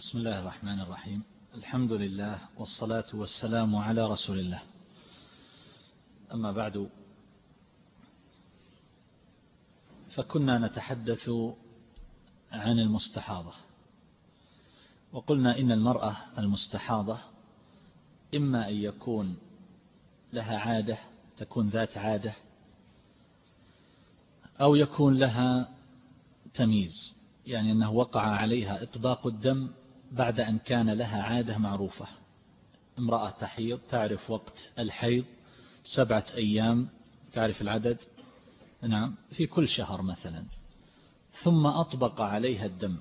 بسم الله الرحمن الرحيم. الحمد لله والصلاة والسلام على رسول الله. أما بعد فكنا نتحدث عن المستحاضة. وقلنا إن المرأة المستحاضة إما أن يكون لها عادة تكون ذات عادة أو يكون لها تمييز يعني أنه وقع عليها إطباق الدم بعد أن كان لها عادة معروفة. امرأة تحيض تعرف وقت الحيض سبعة أيام تعرف العدد؟ نعم في كل شهر مثلا. ثم أطبق عليها الدم.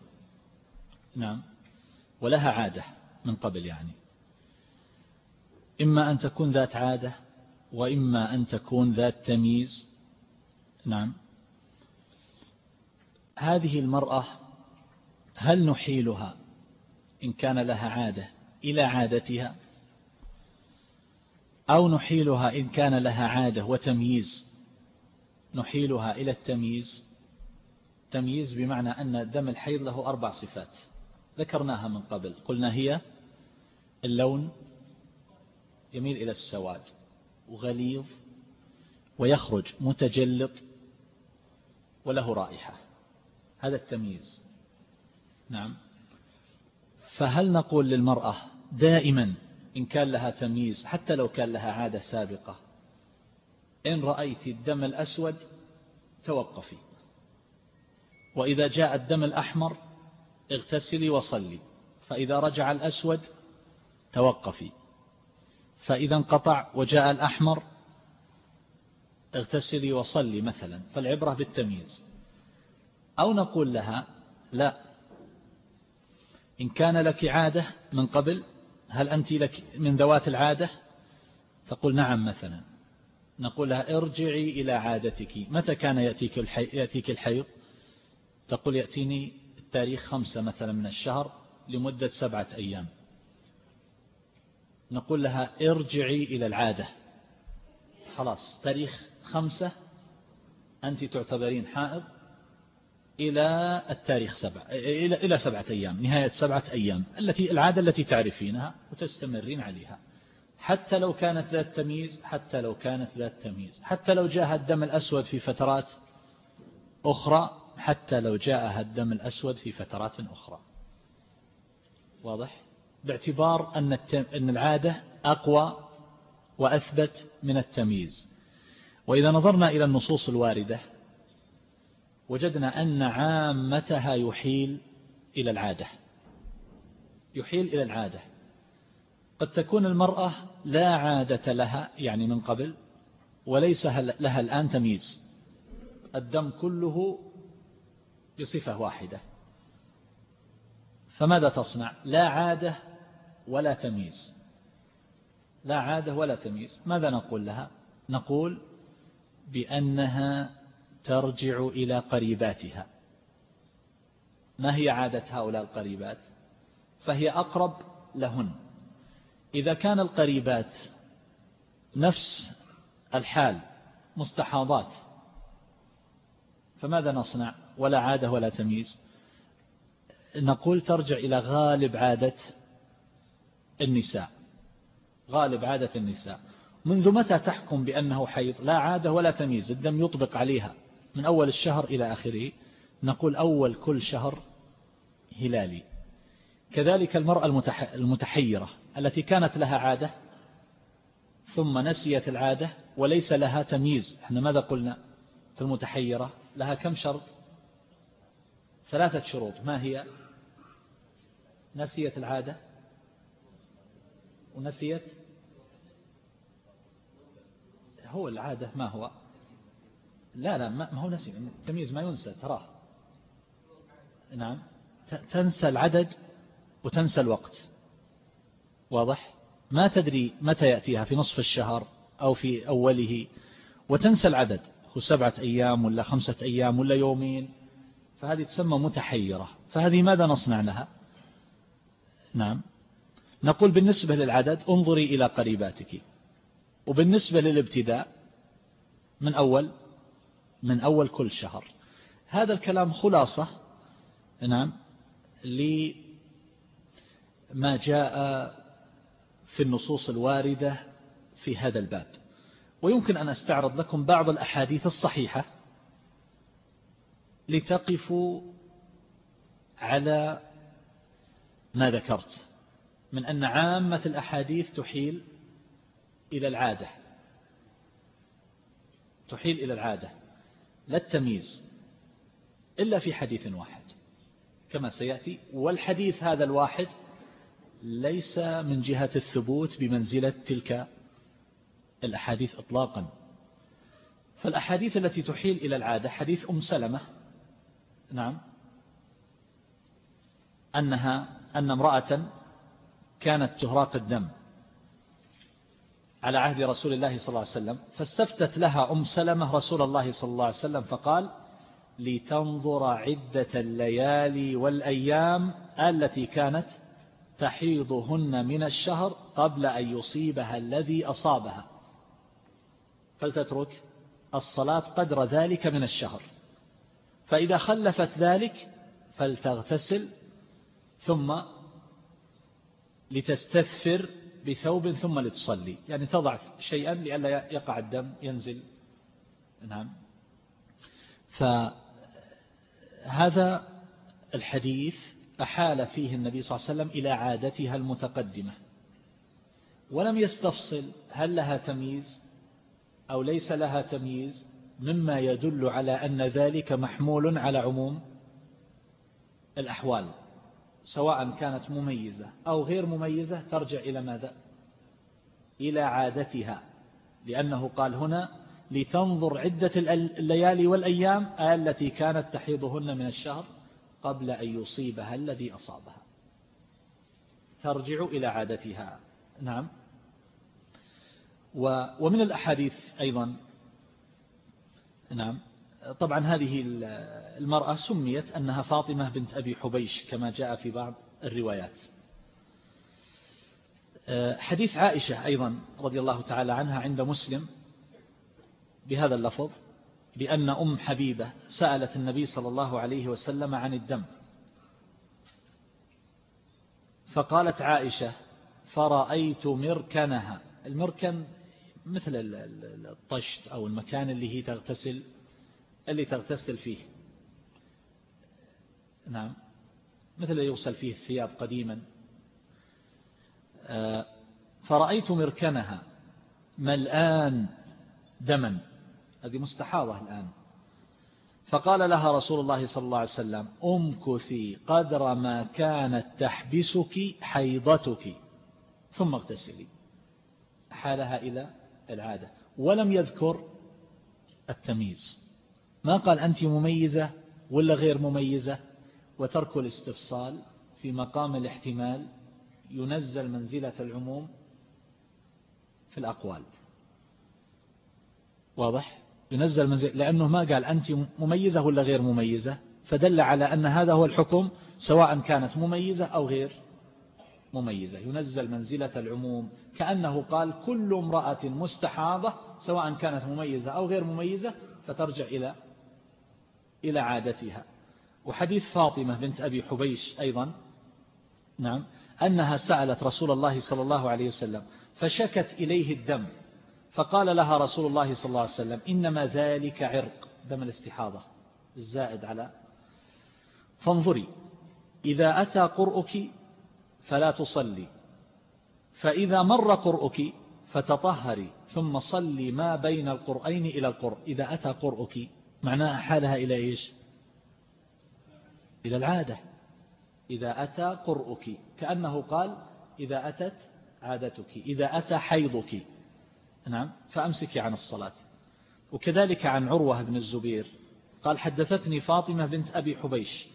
نعم ولها عادة من قبل يعني. إما أن تكون ذات عادة وإما أن تكون ذات تمييز. نعم. هذه المرأة هل نحيلها؟ إن كان لها عادة إلى عادتها أو نحيلها إن كان لها عادة وتمييز نحيلها إلى التمييز. تمييز بمعنى أن دم الحيض له أربع صفات ذكرناها من قبل قلنا هي اللون يميل إلى السواد وغليظ ويخرج متجلط وله رائحة هذا التمييز. نعم. فهل نقول للمرأة دائما إن كان لها تمييز حتى لو كان لها عادة سابقة؟ إن رأيت الدم الأسود توقفي. وإذا جاء الدم الأحمر اغتسلي وصلي. فإذا رجع الأسود توقفي. فإذا انقطع وجاء الأحمر اغتسلي وصلي مثلا. فالعبرة بالتمييز. أو نقول لها لا إن كان لك عادة من قبل هل أنت لك من ذوات العادة؟ تقول نعم مثلا. نقول لها ارجعي إلى عادتك. متى كان يأتيك, الحي... يأتيك الحيض؟ تقول يأتيني التاريخ خمسة مثلا من الشهر لمدة سبعة أيام. نقول لها ارجعي إلى العادة. خلاص تاريخ خمسة أنت تعتبرين حائض. إلى التاريخ سبع إلى إلى سبعة أيام نهاية سبعة أيام التي العادة التي تعرفينها وتستمرين عليها. حتى لو كانت ذات تمييز حتى لو كانت ذات تمييز. حتى لو جاء الدم الأسود في فترات أخرى حتى لو جاءها الدم الأسود في فترات أخرى. واضح؟ باعتبار أن أن العادة أقوى وأثبت من التمييز. وإذا نظرنا إلى النصوص الواردة وجدنا أن عامتها يحيل إلى العادة. يحيل إلى العادة. قد تكون المرأة لا عادة لها يعني من قبل وليس لها الآن تمييز. الدم كله بصفة واحدة. فماذا تصنع؟ لا عادة ولا تمييز. لا عادة ولا تمييز. ماذا نقول لها؟ نقول بأنها ترجع إلى قريباتها. ما هي عادة هؤلاء القريبات؟ فهي أقرب لهن. إذا كان القريبات نفس الحال مستحاضات فماذا نصنع؟ ولا عادة ولا تمييز. نقول ترجع إلى غالب عادة النساء. غالب عادة النساء. منذ متى تحكم بأنه حيض؟ لا عادة ولا تمييز. الدم يطبق عليها. من أول الشهر إلى آخره نقول أول كل شهر هلالي. كذلك المرأة المتحيرة التي كانت لها عادة ثم نسيت العادة وليس لها تمييز. إحنا ماذا قلنا في المتحيرة؟ لها كم شرط؟ ثلاثة شروط. ما هي؟ نسيت العادة ونسيت؟ هو العادة ما هو؟ لا لا ما هو نسي التمييز ما ينسى تراه. نعم. تنسى العدد وتنسى الوقت. واضح؟ ما تدري متى يأتيها في نصف الشهر أو في أوله. وتنسى العدد هو سبعة أيام ولا خمسة أيام ولا يومين. فهذه تسمى متحيرة. فهذه ماذا نصنع لها؟ نعم. نقول بالنسبة للعدد انظري إلى قريباتك. وبالنسبة للابتداء من أول؟ من أول كل شهر. هذا الكلام خلاصة نعم ما جاء في النصوص الواردة في هذا الباب. ويمكن أن أستعرض لكم بعض الأحاديث الصحيحة لتقفوا على ما ذكرت من أن عامة الأحاديث تحيل إلى العادة. تحيل إلى العادة. لا التمييز إلا في حديث واحد كما سيأتي والحديث هذا الواحد ليس من جهة الثبوت بمنزلة تلك الأحاديث إطلاقا. فالأحاديث التي تحيل إلى العادة حديث أم سلمة نعم أنها أن امرأة كانت تهراق الدم. على عهد رسول الله صلى الله عليه وسلم فاستفتت لها أم سلمة رسول الله صلى الله عليه وسلم فقال لتنظر عدة الليالي والأيام التي كانت تحيضهن من الشهر قبل أن يصيبها الذي أصابها. فلتترك الصلاة قدر ذلك من الشهر؟ فإذا خلفت ذلك فلتغتسل ثم لتستثفر بثوب ثم لتصلي. يعني تضع شيئا لئلا يقع الدم ينزل. نعم. فهذا الحديث أحال فيه النبي صلى الله عليه وسلم إلى عادتها المتقدمة. ولم يستفصل هل لها تمييز أو ليس لها تمييز مما يدل على أن ذلك محمول على عموم الأحوال. سواء كانت مميزة أو غير مميزة ترجع إلى ماذا؟ إلى عادتها لأنه قال هنا لتنظر عدة الليالي والأيام التي كانت تحيضهن من الشهر قبل أن يصيبها الذي أصابها. ترجع إلى عادتها. نعم. ومن الأحاديث أيضا. نعم. طبعا هذه المرأة سميت أنها فاطمة بنت أبي حبيش كما جاء في بعض الروايات. حديث عائشة أيضا رضي الله تعالى عنها عند مسلم بهذا اللفظ بأن أم حبيبة سألت النبي صلى الله عليه وسلم عن الدم. فقالت عائشة فرأيت مركنها. المركن مثل الطشت أو المكان اللي هي تغتسل. اللي تغتسل فيه. نعم. مثل يغسل فيه الثياب قديما. آه، فرأيت مركنها ملآن دما. هذه مستحاضة الآن. فقال لها رسول الله صلى الله عليه وسلم أمكثي قدر ما كانت تحبسك حيضتك. ثم اغتسلي. حالها إلى العادة. ولم يذكر التمييز. ما قال أنت مميزة ولا غير مميزة؟ وترك الاستفصال في مقام الاحتمال ينزل منزلة العموم في الأقوال. واضح؟ ينزل منزل لأنه ما قال أنت مميزة ولا غير مميزة فدل على أن هذا هو الحكم سواء كانت مميزة أو غير مميزة. ينزل منزلة العموم كأنه قال كل امرأة مستحاضة سواء كانت مميزة أو غير مميزة فترجع إلى إلى عادتها. وحديث فاطمة بنت أبي حبيش أيضا نعم أنها سألت رسول الله صلى الله عليه وسلم فشكت إليه الدم فقال لها رسول الله صلى الله عليه وسلم إنما ذلك عرق دم الاستحاضة الزائد على. فانظري إذا أتى قرؤك فلا تصلي فإذا مر قرؤك فتطهري ثم صلي ما بين القرآن إلى القرء إذا أتى قرؤك معناها حالها إلى إيش؟ إلى العادة. إذا أتى قرؤك كأنه قال إذا أتت عادتك إذا أتى حيضك. نعم فأمسك عن الصلاة. وكذلك عن عروة بن الزبير. قال حدثتني فاطمة بنت أبي حبيش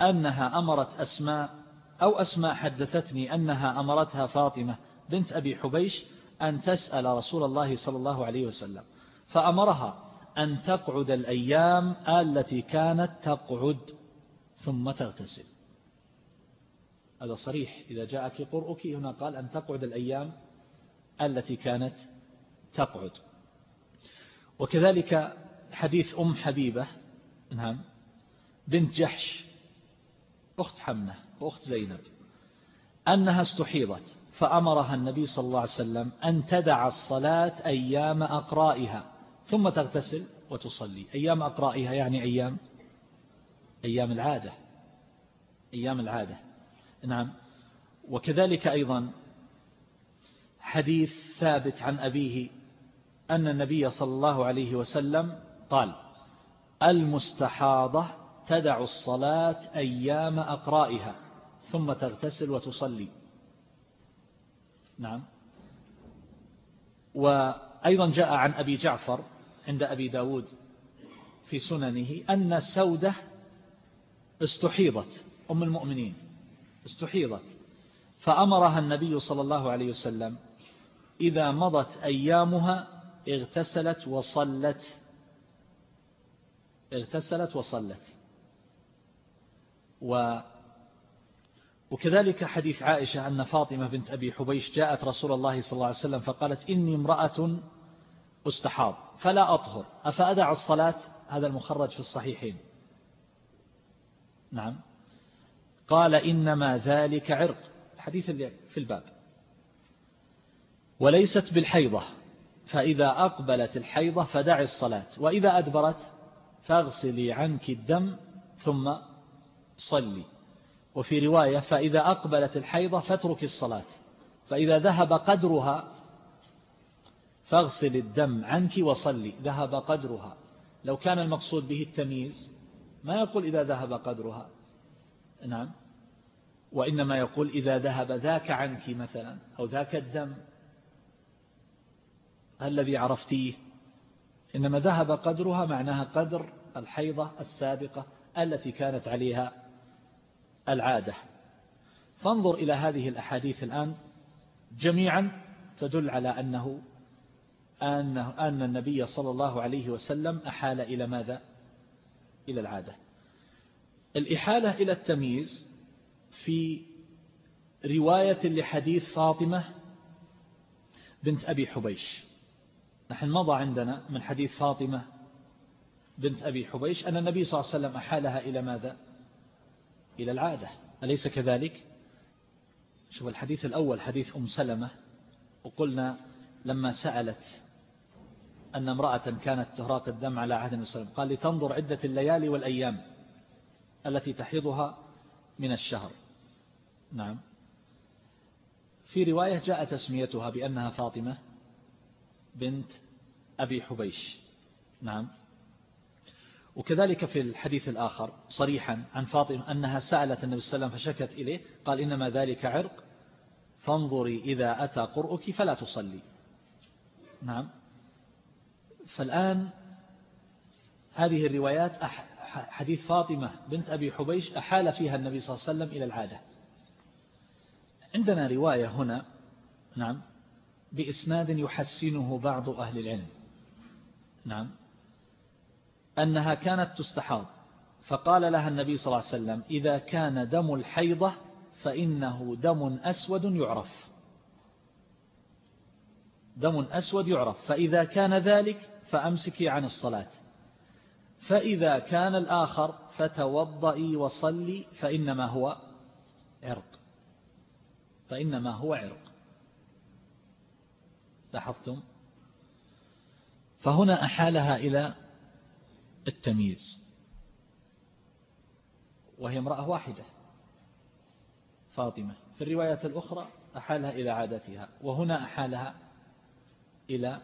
أنها أمرت أسماء أو أسماء حدثتني أنها أمرتها فاطمة بنت أبي حبيش أن تسأل رسول الله صلى الله عليه وسلم. فأمرها أن تقعد الأيام التي كانت تقعد ثم تغتسل. هذا صريح. إذا جاءك قرؤك هنا قال أن تقعد الأيام التي كانت تقعد. وكذلك حديث أم حبيبة نعم بنت جحش أخت حمنة وأخت زينب أنها استحيضت فأمرها النبي صلى الله عليه وسلم أن تدع الصلاة أيام أقرائها. ثم تغتسل وتصلي. أيام أقرائها يعني أيام أيام العادة. أيام العادة. نعم. وكذلك أيضا حديث ثابت عن أبيه أن النبي صلى الله عليه وسلم قال المستحاضة تدع الصلاة أيام أقرائها ثم تغتسل وتصلي. نعم. وأيضا جاء عن أبي جعفر عند أبي داود في سننه أن سودة استحيضت أم المؤمنين استحيضت. فأمرها النبي صلى الله عليه وسلم إذا مضت أيامها اغتسلت وصلت اغتسلت وصلت. و وكذلك حديث عائشة أن فاطمة بنت أبي حبيش جاءت رسول الله صلى الله عليه وسلم فقالت إني امرأة استحاض. فلا أطهر. أفأدع الصلاة؟ هذا المخرج في الصحيحين. نعم. قال إنما ذلك عرق. الحديث اللي في الباب. وليست بالحيضة. فإذا أقبلت الحيضة فدعي الصلاة. وإذا أدبرت فاغسلي عنك الدم ثم صلي. وفي رواية فإذا أقبلت الحيضة فاترك الصلاة. فإذا ذهب قدرها فاغسل الدم عنك وصلي ذهب قدرها. لو كان المقصود به التمييز ما يقول إذا ذهب قدرها؟ نعم. وإنما يقول إذا ذهب ذاك عنك مثلا أو ذاك الدم. الذي عرفتيه. إنما ذهب قدرها معناها قدر الحيضة السابقة التي كانت عليها العادة. فانظر إلى هذه الأحاديث الآن جميعا تدل على أنه أنه أن النبي صلى الله عليه وسلم أحال إلى ماذا؟ إلى العادة. الإحالة إلى التمييز في رواية لحديث فاطمة بنت أبي حبيش. نحن مضى عندنا من حديث فاطمة بنت أبي حبيش أن النبي صلى الله عليه وسلم أحالها إلى ماذا؟ إلى العادة. أليس كذلك؟ شوف الحديث الأول حديث أم سلمة وقلنا لما سألت أن امرأة كانت تهراق الدم على عهد النبي صلى الله عليه وسلم. قال لتنظر عدة الليالي والأيام التي تحيضها من الشهر. نعم. في رواية جاء تسميتها بأنها فاطمة بنت أبي حبيش. نعم. وكذلك في الحديث الآخر صريحا عن فاطمة أنها سألت النبي صلى الله عليه وسلم فشكت إليه قال إنما ذلك عرق فانظري إذا أتى قرؤك فلا تصلي. نعم. فالآن هذه الروايات حديث فاطمة بنت أبي حبيش أحال فيها النبي صلى الله عليه وسلم إلى العادة. عندنا رواية هنا نعم بإسناد يحسنه بعض أهل العلم. نعم. أنها كانت تستحاض فقال لها النبي صلى الله عليه وسلم إذا كان دم الحيضة فإنه دم أسود يعرف. دم أسود يعرف فإذا كان ذلك فأمسكي عن الصلاة. فإذا كان الآخر فتوضئي وصلي فإنما هو عرق. فإنما هو عرق. لاحظتم؟ فهنا أحالها إلى التمييز. وهي امرأة واحدة فاطمة. في الرواية الأخرى أحالها إلى عادتها وهنا أحالها إلى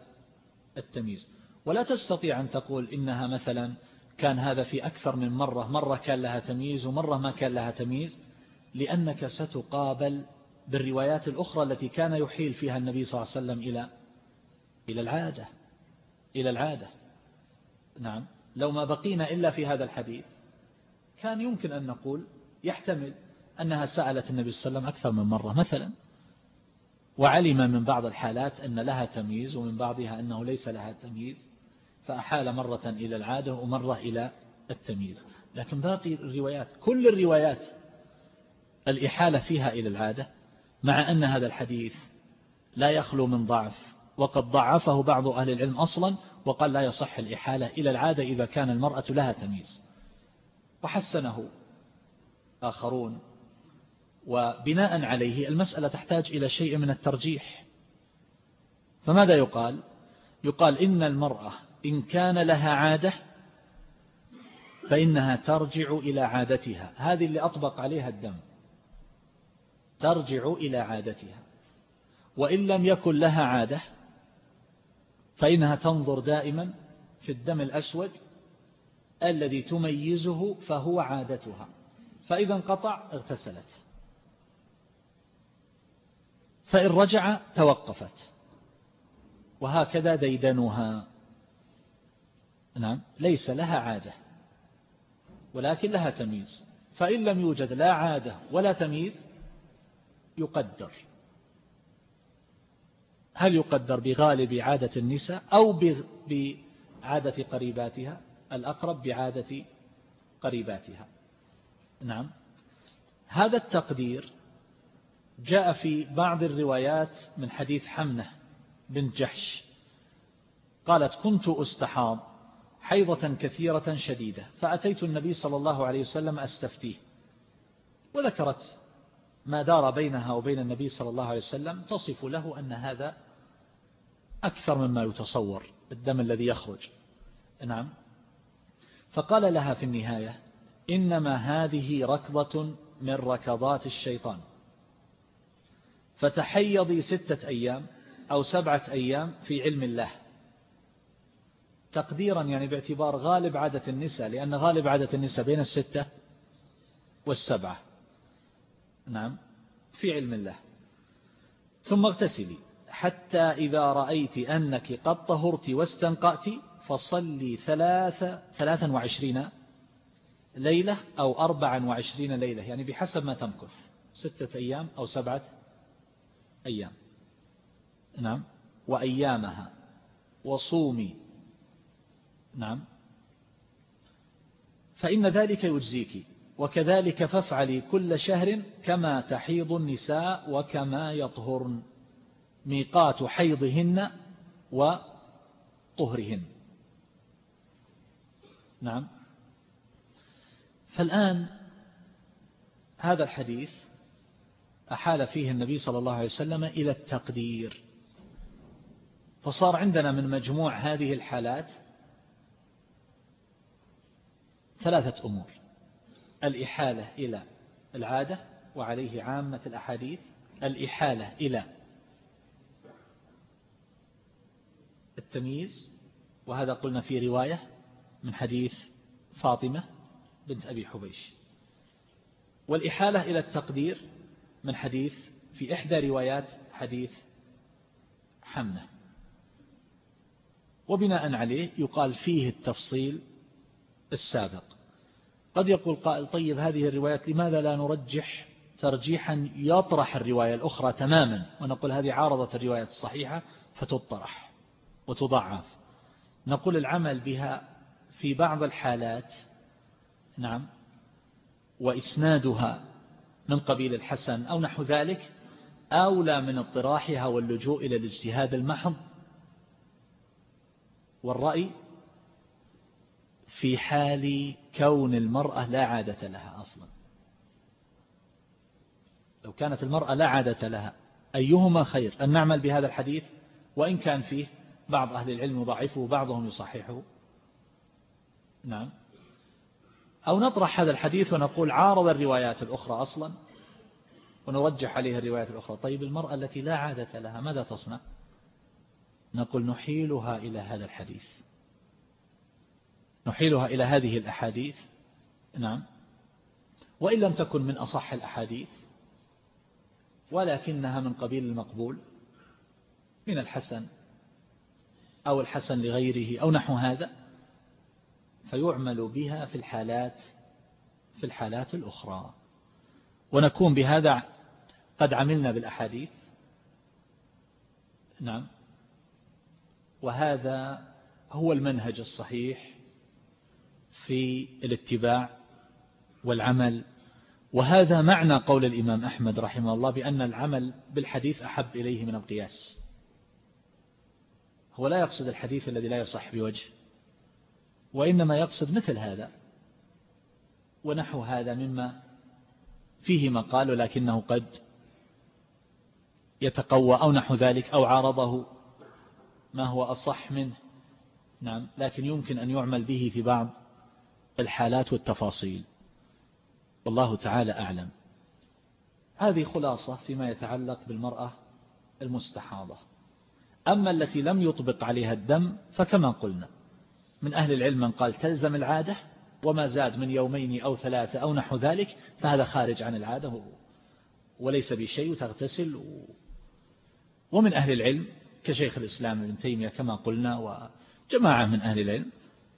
التمييز. ولا تستطيع أن تقول إنها مثلا كان هذا في أكثر من مرة مرة كان لها تمييز ومرة ما كان لها تمييز لأنك ستقابل بالروايات الأخرى التي كان يحيل فيها النبي صلى الله عليه وسلم إلى إلى العادة إلى العادة. نعم. لو ما بقينا إلا في هذا الحديث كان يمكن أن نقول يحتمل أنها سألت النبي صلى الله عليه وسلم أكثر من مرة مثلا. وعلم من بعض الحالات أن لها تمييز ومن بعضها أنه ليس لها تمييز. فأحال مرة إلى العادة ومرة إلى التمييز. لكن باقي الروايات كل الروايات الإحالة فيها إلى العادة مع أن هذا الحديث لا يخلو من ضعف وقد ضعفه بعض أهل العلم أصلا وقال لا يصح الإحالة إلى العادة إذا كان المرأة لها تمييز. وحسنه آخرون وبناء عليه المسألة تحتاج إلى شيء من الترجيح. فماذا يقال؟ يقال إن المرأة إن كان لها عادة فإنها ترجع إلى عادتها. هذه اللي أطبق عليها الدم. ترجع إلى عادتها. وإن لم يكن لها عادة فإنها تنظر دائما في الدم الأسود الذي تميزه فهو عادتها. فإذا انقطع اغتسلت. فإن رجع توقفت. وهكذا ديدنها. نعم ليس لها عادة ولكن لها تمييز. فإن لم يوجد لا عادة ولا تمييز يقدر. هل يقدر بغالب عادة النساء أو بعادة قريباتها؟ الأقرب بعادة قريباتها. نعم. هذا التقدير جاء في بعض الروايات من حديث حمنة بنت جحش. قالت كنت أستحاض حيضة كثيرة شديدة فأتيت النبي صلى الله عليه وسلم أستفتيه. وذكرت ما دار بينها وبين النبي صلى الله عليه وسلم تصف له أن هذا أكثر مما يتصور الدم الذي يخرج. نعم. فقال لها في النهاية إنما هذه ركضة من ركضات الشيطان. فتحيضي ستة أيام أو سبعة أيام في علم الله. تقديرا يعني باعتبار غالب عادة النساء لأن غالب عادة النساء بين الستة والسبعة. نعم في علم الله. ثم اغتسلي حتى إذا رأيت أنك قد طهرت واستنقأت فصلي ثلاثة ثلاثا وعشرين ليلة أو أربعا وعشرين ليلة يعني بحسب ما تمكث. ستة أيام أو سبعة أيام. نعم وأيامها. وصومي. نعم. فإن ذلك يجزيك وكذلك فافعلي كل شهر كما تحيض النساء وكما يطهرن ميقات حيضهن وطهرهن. نعم. فالآن هذا الحديث أحال فيه النبي صلى الله عليه وسلم إلى التقدير فصار عندنا من مجموع هذه الحالات ثلاثة أمور. الإحالة إلى العادة وعليه عامة الأحاديث. الإحالة إلى التمييز وهذا قلنا في رواية من حديث فاطمة بنت أبي حبيش. والإحالة إلى التقدير من حديث في إحدى روايات حديث حمنة. وبناء عليه يقال فيه التفصيل السابق. قد يقول قائل طيب هذه الروايات لماذا لا نرجح ترجيحا يطرح الرواية الأخرى تماما ونقول هذه عارضة الرواية الصحيحة فتطرح وتضعف. نقول العمل بها في بعض الحالات نعم وإسنادها من قبيل الحسن أو نحو ذلك أولى من اطراحها واللجوء إلى الاجتهاد المحض. والرأي في حال كون المرأة لا عادة لها أصلا. لو كانت المرأة لا عادة لها أيهما خير؟ أن نعمل بهذا الحديث؟ وإن كان فيه بعض أهل العلم يضعفه وبعضهم يصححه. نعم. أو نطرح هذا الحديث ونقول عارض الروايات الأخرى أصلا ونرجح عليها الروايات الأخرى. طيب المرأة التي لا عادة لها ماذا تصنع؟ نقول نحيلها إلى هذا الحديث. نحيلها إلى هذه الأحاديث. نعم. وإن لم تكن من أصح الأحاديث ولكنها من قبيل المقبول من الحسن أو الحسن لغيره أو نحو هذا فيعمل بها في الحالات في الحالات الأخرى. ونكون بهذا قد عملنا بالأحاديث. نعم. وهذا هو المنهج الصحيح. في الاتباع والعمل. وهذا معنى قول الإمام أحمد رحمه الله بأن العمل بالحديث أحب إليه من القياس. هو لا يقصد الحديث الذي لا يصح بوجه وإنما يقصد مثل هذا ونحو هذا مما فيه مقال لكنه قد يتقوى أو نحو ذلك أو عارضه ما هو أصح منه. نعم لكن يمكن أن يعمل به في بعض الحالات والتفاصيل. والله تعالى أعلم. هذه خلاصة فيما يتعلق بالمرأة المستحاضة. أما التي لم يطبق عليها الدم فكما قلنا من أهل العلم من قال تلزم العادة وما زاد من يومين أو ثلاثة أو نحو ذلك فهذا خارج عن العادة وليس بشيء وتغتسل ومن أهل العلم كشيخ الإسلام ابن تيمية كما قلنا وجماعة من أهل العلم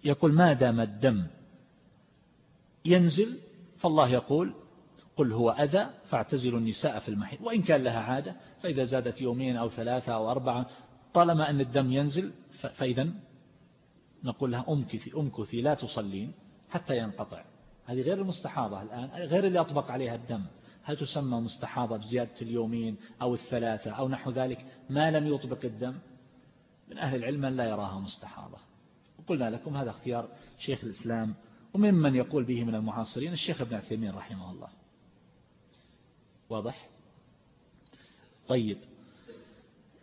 يقول ما دام الدم ينزل فالله يقول قل هو أذى فاعتزلوا النساء في المحيط. وإن كان لها عادة فإذا زادت يومين أو ثلاثة أو أربعة طالما أن الدم ينزل فإذا نقول لها أمكثي أمكثي لا تصلين حتى ينقطع. هذه غير المستحاضة الآن غير اللي أطبق عليها الدم. هل تسمى مستحاضة بزيادة اليومين أو الثلاثة أو نحو ذلك؟ ما لم يطبق الدم. من أهل العلم لا يراها مستحاضة. وقلنا لكم هذا اختيار شيخ الإسلام وممن يقول به من المعاصرين الشيخ ابن عثيمين رحمه الله. واضح؟ طيب.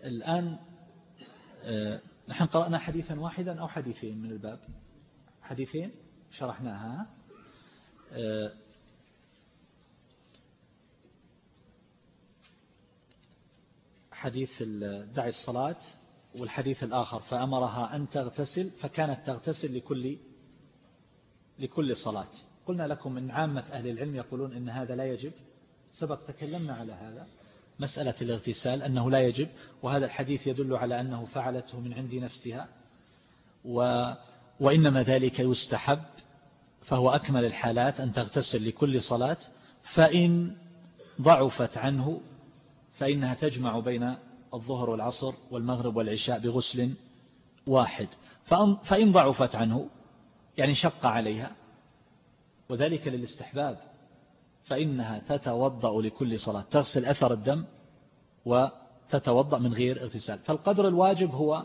الآن آه، نحن قرأنا حديثا واحدا أو حديثين من الباب. حديثين شرحناها. آه، حديث دعي الصلاة والحديث الآخر فأمرها أن تغتسل فكانت تغتسل لكل لكل صلاة. قلنا لكم إن عامة أهل العلم يقولون إن هذا لا يجب. سبق تكلمنا على هذا. مسألة الاغتسال أنه لا يجب وهذا الحديث يدل على أنه فعلته من عند نفسها و وإنما ذلك يستحب فهو أكمل الحالات أن تغتسل لكل صلاة فإن ضعفت عنه فإنها تجمع بين الظهر والعصر والمغرب والعشاء بغسل واحد. فإن ضعفت عنه يعني شق عليها. وذلك للاستحباب فإنها تتوضأ لكل صلاة تغسل أثر الدم وتتوضأ من غير اغتسال. فالقدر الواجب هو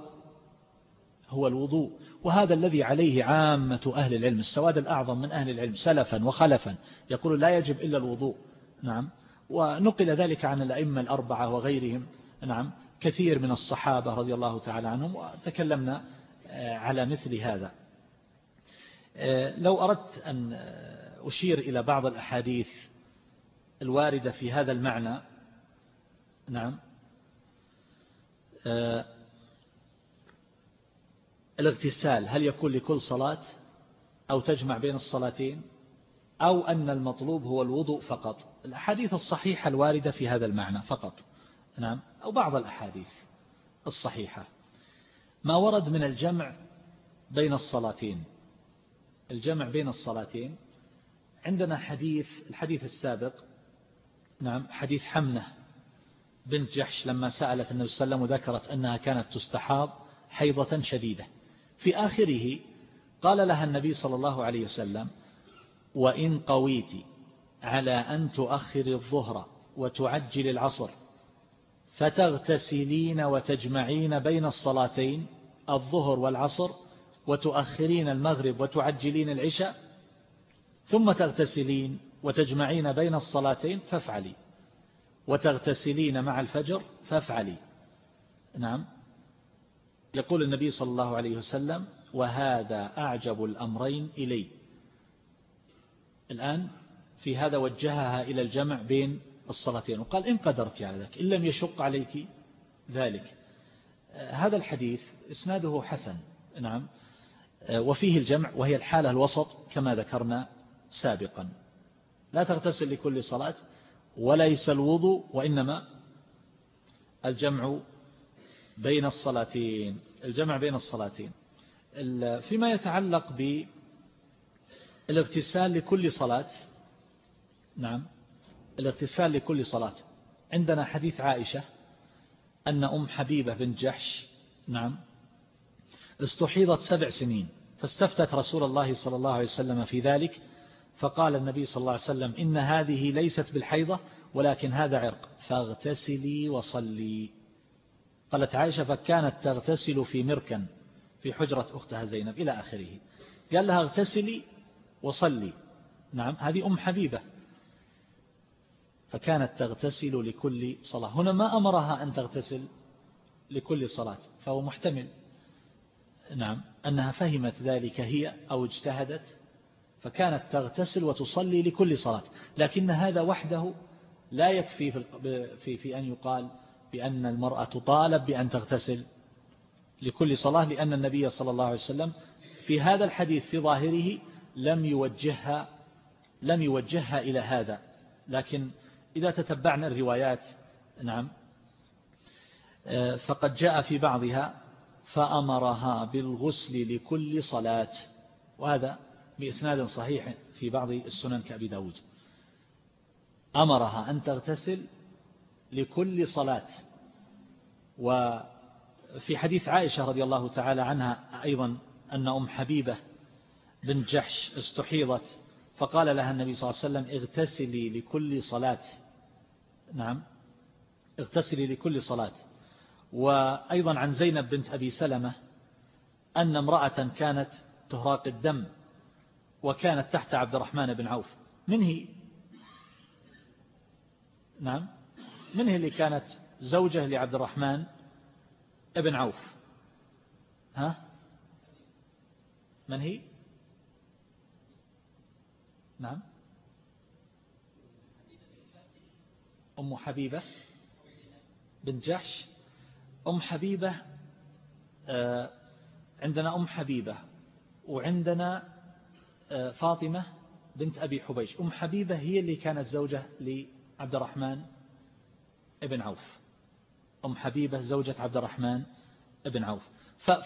هو الوضوء. وهذا الذي عليه عامة أهل العلم السواد الأعظم من أهل العلم سلفا وخلفا يقول لا يجب إلا الوضوء. نعم. ونقل ذلك عن الأئمة الأربعة وغيرهم. نعم. كثير من الصحابة رضي الله تعالى عنهم وتكلمنا آه، على مثل هذا. لو أردت أن أشير إلى بعض الأحاديث الواردة في هذا المعنى نعم آه، الاغتسال هل يكون لكل صلاة أو تجمع بين الصلاتين؟ أو أن المطلوب هو الوضوء فقط؟ الأحاديث الصحيحة الواردة في هذا المعنى فقط نعم أو بعض الأحاديث الصحيحة. ما ورد من الجمع بين الصلاتين؟ الجمع بين الصلاتين. عندنا حديث الحديث السابق نعم حديث حمنة بنت جحش لما سألت النبي صلى الله عليه وسلم وذكرت أنها كانت تستحاض حيضة شديدة. في آخره قال لها النبي صلى الله عليه وسلم وإن قويت على أن تؤخر الظهر وتعجل العصر فتغتسلين وتجمعين بين الصلاتين الظهر والعصر وتؤخرين المغرب وتعجلين العشاء ثم تغتسلين وتجمعين بين الصلاتين فافعلي. وتغتسلين مع الفجر فافعلي. نعم. يقول النبي صلى الله عليه وسلم وهذا أعجب الأمرين إلي. الآن في هذا وجهها إلى الجمع بين الصلاتين. وقال إن قدرت على ذلك إن لم يشق عليك ذلك. هذا الحديث إسناده حسن. نعم. وفيه الجمع وهي الحالة الوسط كما ذكرنا سابقا. لا تغتسل لكل صلاة وليس الوضوء وإنما الجمع بين الصلاتين. الجمع بين الصلاتين. فيما يتعلق بالاغتسال لكل صلاة نعم الاغتسال لكل صلاة. عندنا حديث عائشة أن أم حبيبة بن جحش نعم استحيضت سبع سنين فاستفتت رسول الله صلى الله عليه وسلم في ذلك فقال النبي صلى الله عليه وسلم إن هذه ليست بالحيضة ولكن هذا عرق فاغتسلي وصلي. قالت عائشة فكانت تغتسل في مركن في حجرة أختها زينب إلى آخره. قال لها اغتسلي وصلي. نعم هذه أم حبيبة. فكانت تغتسل لكل صلاة. هنا ما أمرها أن تغتسل لكل صلاة فهو محتمل. نعم أنها فهمت ذلك هي أو اجتهدت فكانت تغتسل وتصلي لكل صلاة لكن هذا وحده لا يكفي في, في أن يقال بأن المرأة تطالب بأن تغتسل لكل صلاة لأن النبي صلى الله عليه وسلم في هذا الحديث في ظاهره لم يوجهها لم يوجهها إلى هذا. لكن إذا تتبعنا الروايات نعم آه، فقد جاء في بعضها فأمرها بالغسل لكل صلاة وهذا بإسناد صحيح في بعض السنن كأبي داود. أمرها أن تغتسل لكل صلاة. وفي حديث عائشة رضي الله تعالى عنها أيضا أن أم حبيبة بن جحش استحيضت فقال لها النبي صلى الله عليه وسلم اغتسلي لكل صلاة. نعم اغتسلي لكل صلاة. وأيضا عن زينب بنت أبي سلمة أن امرأة كانت تهراق الدم وكانت تحت عبد الرحمن بن عوف. من هي؟ نعم. من هي اللي كانت زوجة لعبد الرحمن ابن عوف؟ ها؟ من هي؟ نعم. أم حبيبة بن جحش؟ أم حبيبة آه، عندنا أم حبيبة وعندنا آه، فاطمة بنت أبي حبيش. أم حبيبة هي اللي كانت زوجة لعبد الرحمن ابن عوف. أم حبيبة زوجة عبد الرحمن ابن عوف.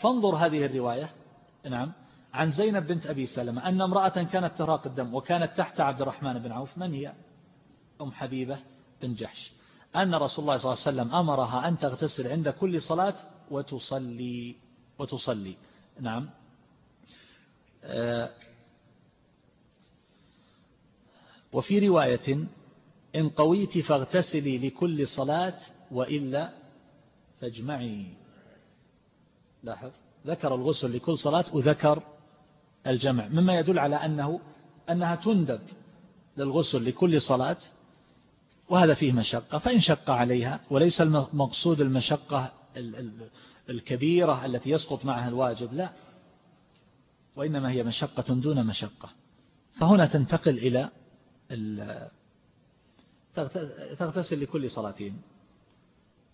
فانظر هذه الرواية نعم عن زينب بنت أبي سلمة أن امرأة كانت تراق الدم وكانت تحت عبد الرحمن بن عوف. من هي؟ أم حبيبة بن جحش. أن رسول الله صلى الله عليه وسلم أمرها أن تغتسل عند كل صلاة وتصلي وتصلي. نعم. آه، وفي رواية إن قويت فاغتسلي لكل صلاة وإلا فاجمعي. لاحظ؟ ذكر الغسل لكل صلاة وذكر الجمع. مما يدل على أنه أنها تندب للغسل لكل صلاة وهذا فيه مشقة. فإن شق عليها وليس المقصود المشقة الكبيرة التي يسقط معها الواجب لا. وإنما هي مشقة دون مشقة. فهنا تنتقل إلى تغتسل لكل صلاتين.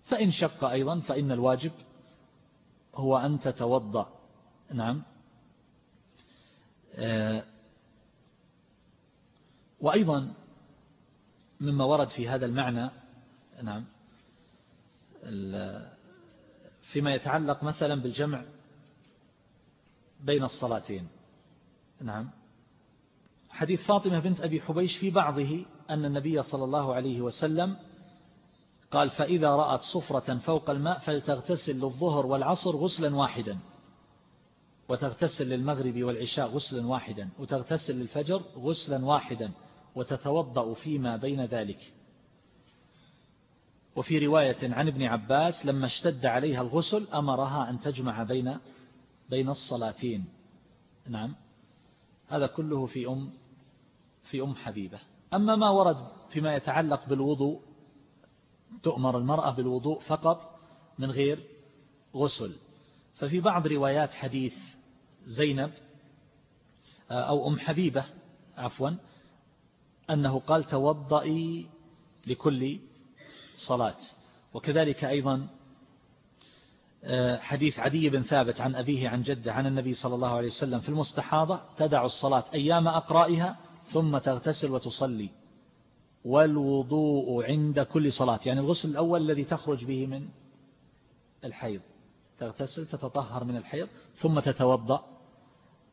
فإن شق أيضا فإن الواجب هو أن تتوضأ. نعم. آه، وأيضا مما ورد في هذا المعنى نعم فيما يتعلق مثلا بالجمع بين الصلاتين. نعم. حديث فاطمة بنت أبي حبيش في بعضه أن النبي صلى الله عليه وسلم قال فإذا رأت صفرة فوق الماء فلتغتسل للظهر والعصر غسلا واحدا وتغتسل للمغرب والعشاء غسلا واحدا وتغتسل للفجر غسلا واحدا وتتوضأ فيما بين ذلك. وفي رواية عن ابن عباس لما اشتد عليها الغسل أمرها أن تجمع بين بين الصلاتين. نعم. هذا كله في أم في أم حبيبة. أما ما ورد فيما يتعلق بالوضوء تؤمر المرأة بالوضوء فقط من غير غسل. ففي بعض روايات حديث زينب أو أم حبيبة عفوا أنه قال توضئي لكل صلاة. وكذلك أيضا آه، حديث عدي بن ثابت عن أبيه عن جده عن النبي صلى الله عليه وسلم في المستحاضة تدع الصلاة أيام أقرائها ثم تغتسل وتصلي. والوضوء عند كل صلاة يعني الغسل الأول الذي تخرج به من الحيض. تغتسل تتطهر من الحيض ثم تتوضأ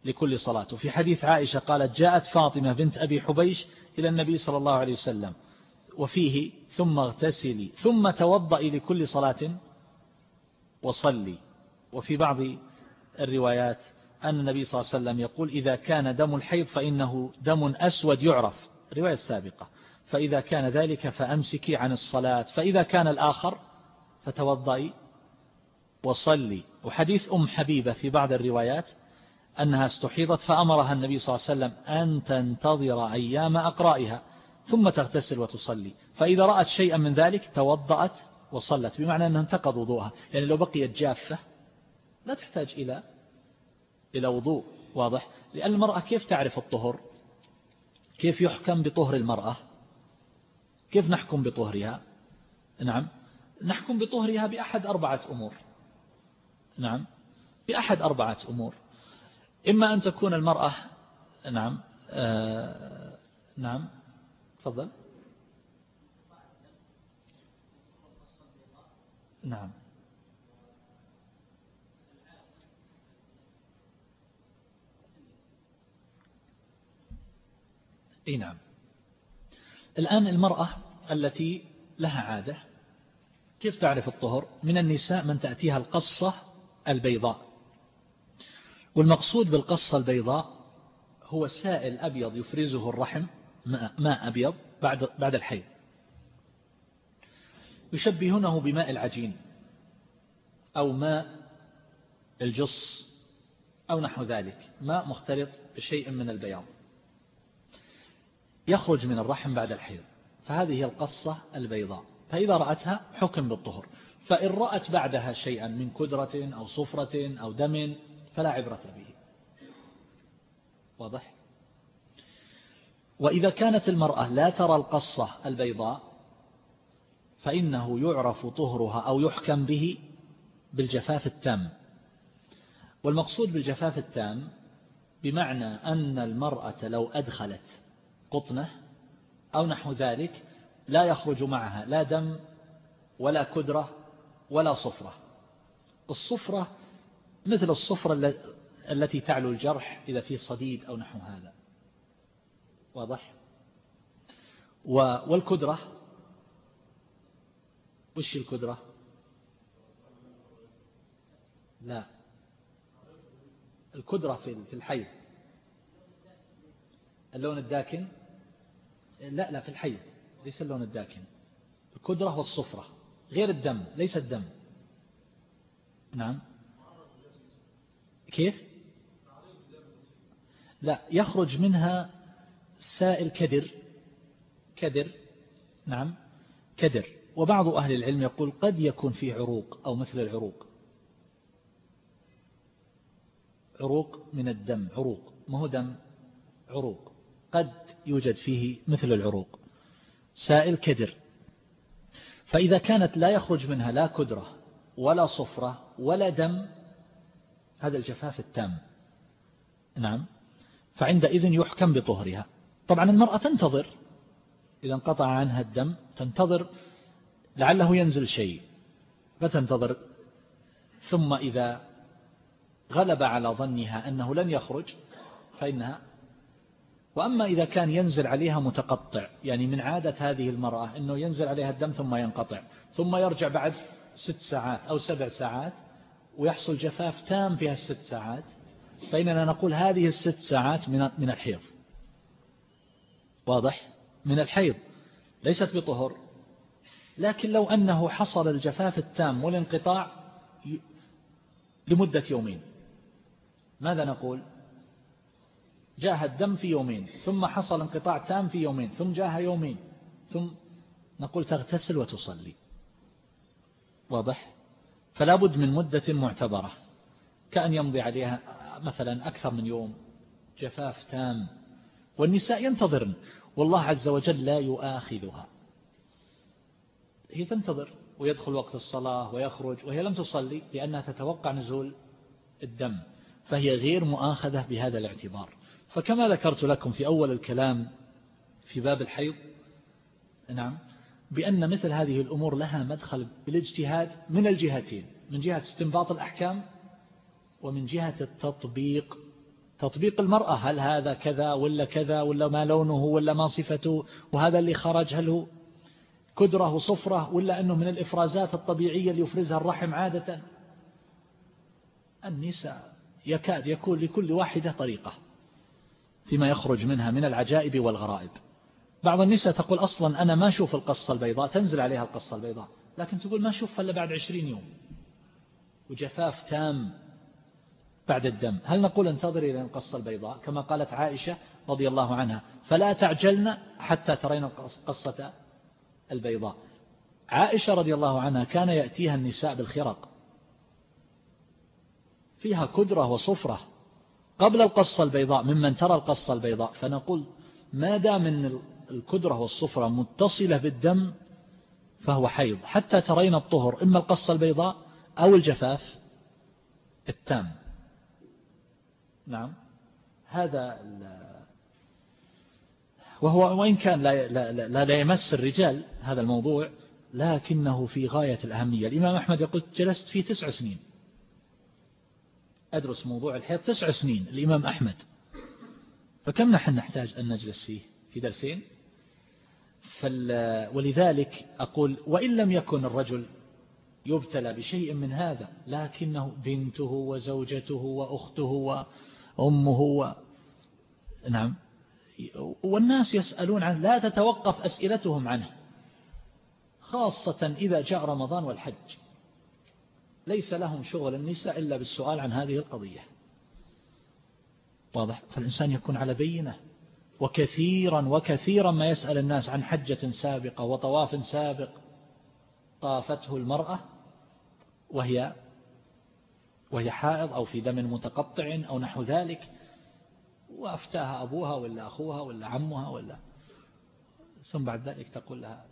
لكل صلاة. وفي حديث عائشة قالت جاءت فاطمة بنت أبي حبيش إلى النبي صلى الله عليه وسلم وفيه ثم اغتسلي ثم توضئي لكل صلاة وصلي. وفي بعض الروايات أن النبي صلى الله عليه وسلم يقول إذا كان دم الحيض فإنه دم أسود يعرف. الرواية السابقة. فإذا كان ذلك فأمسكي عن الصلاة. فإذا كان الآخر فتوضئي وصلي. وحديث أم حبيبة في بعض الروايات أنها استحيضت فأمرها النبي صلى الله عليه وسلم أن تنتظر أيام أقرائها ثم تغتسل وتصلي. فإذا رأت شيئا من ذلك توضأت وصلت بمعنى أنها انتقض وضوءها. يعني لو بقيت جافة لا تحتاج إلى إلى وضوء واضح. لأن المرأة كيف تعرف الطهر؟ كيف يحكم بطهر المرأة؟ كيف نحكم بطهرها؟ نعم. نحكم بطهرها بأحد أربعة أمور. نعم. بأحد أربعة أمور. إما أن تكون المرأة نعم آه نعم تفضل. نعم. إي نعم. الآن المرأة التي لها عادة كيف تعرف الطهر؟ من النساء من تأتيها القصة البيضاء. والمقصود بالقصة البيضاء هو سائل أبيض يفرزه الرحم ماء أبيض بعد بعد الحيض يشبهونه بماء العجين أو ماء الجص أو نحو ذلك ماء مختلط بشيء من البياض. يخرج من الرحم بعد الحيض. فهذه القصة البيضاء. فإذا رأتها حكم بالطهر. فإن رأت بعدها شيئا من كدرة أو صفرة أو دم فلا عبرة به. واضح؟ وإذا كانت المرأة لا ترى القصة البيضاء فإنه يعرف طهرها أو يحكم به بالجفاف التام. والمقصود بالجفاف التام بمعنى أن المرأة لو أدخلت قطنة أو نحو ذلك لا يخرج معها لا دم ولا كدرة ولا صفرة. الصفرة مثل الصفرة التي تعلو الجرح إذا فيه صديد أو نحو هذا. واضح؟ والكدرة؟ وش الكدرة؟ لا. الكدرة في الحي اللون الداكن؟ لا لا في الحيض. ليس اللون الداكن. الكدرة والصفرة. غير الدم ليس الدم. نعم. كيف؟ لا يخرج منها سائل كدر. كدر نعم كدر. وبعض أهل العلم يقول قد يكون فيه عروق أو مثل العروق. عروق من الدم عروق. ما هو دم؟ عروق. قد يوجد فيه مثل العروق. سائل كدر. فإذا كانت لا يخرج منها لا كدرة ولا صفرة ولا دم هذا الجفاف التام. نعم. فعندئذ يحكم بطهرها. طبعا المرأة تنتظر. إذا انقطع عنها الدم تنتظر لعله ينزل شيء فتنتظر. ثم إذا غلب على ظنها أنه لن يخرج فإنها. وأما إذا كان ينزل عليها متقطع يعني من عادة هذه المرأة أنه ينزل عليها الدم ثم ينقطع ثم يرجع بعد ست ساعات أو سبع ساعات ويحصل جفاف تام في الست ساعات فإننا نقول هذه الست ساعات من من الحيض. واضح؟ من الحيض. ليست بطهر. لكن لو أنه حصل الجفاف التام والانقطاع لمدة يومين. ماذا نقول؟ جاء الدم في يومين ثم حصل انقطاع تام في يومين ثم جاء يومين ثم نقول تغتسل وتصلي. واضح؟ فلا بد من مدة معتبرة. كأن يمضي عليها مثلا أكثر من يوم جفاف تام. والنساء ينتظرن. والله عز وجل لا يؤاخذها. هي تنتظر ويدخل وقت الصلاة ويخرج وهي لم تصلي لأنها تتوقع نزول الدم. فهي غير مؤاخذة بهذا الاعتبار. فكما ذكرت لكم في أول الكلام في باب الحيض نعم بأن مثل هذه الأمور لها مدخل بالاجتهاد من الجهتين من جهة استنباط الأحكام ومن جهة التطبيق. تطبيق المرأة هل هذا كذا ولا كذا ولا ما لونه ولا ما صفته وهذا اللي خرج هل هو كدرة وصفرة ولا أنه من الإفرازات الطبيعية اللي يفرزها الرحم عادة؟ النساء يكاد يكون لكل واحدة طريقة فيما يخرج منها من العجائب والغرائب. بعض النساء تقول أصلا أنا ما أشوف القصة البيضاء تنزل عليها القصة البيضاء لكن تقول ما أشوف إلا بعد عشرين يوم. وجفاف تام بعد الدم. هل نقول انتظري إلى القصة البيضاء؟ كما قالت عائشة رضي الله عنها فلا تعجلن حتى ترين قصة البيضاء. عائشة رضي الله عنها كان يأتيها النساء بالخرق. فيها كدرة وصفرة قبل القصة البيضاء ممن ترى القصة البيضاء. فنقول ما دام الكدرة والصفرة متصلة بالدم فهو حيض. حتى ترين الطهر إما القصة البيضاء أو الجفاف التام. نعم. هذا وهو وإن كان لا, لا, لا, لا يمس الرجال هذا الموضوع لكنه في غاية الأهمية. الإمام أحمد يقول جلست فيه تسع سنين. أدرس موضوع الحيض تسع سنين الإمام أحمد. فكم نحن نحتاج أن نجلس فيه؟ في درسين؟ ولذلك أقول وإن لم يكن الرجل يبتلى بشيء من هذا لكنه بنته وزوجته وأخته وأمه و... نعم. والناس يسألون عنه لا تتوقف أسئلتهم عنه خاصة إذا جاء رمضان والحج. ليس لهم شغل النساء إلا بالسؤال عن هذه القضية. واضح؟ فالإنسان يكون على بينة. وكثيرا وكثيرا ما يسأل الناس عن حجة سابقة وطواف سابق طافته المرأة وهي وهي حائض أو في دم متقطع أو نحو ذلك وأفتاها أبوها ولا أخوها ولا عمها ولا. ثم بعد ذلك تقول لها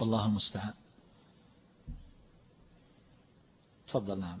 والله المستعان. تفضل نعم.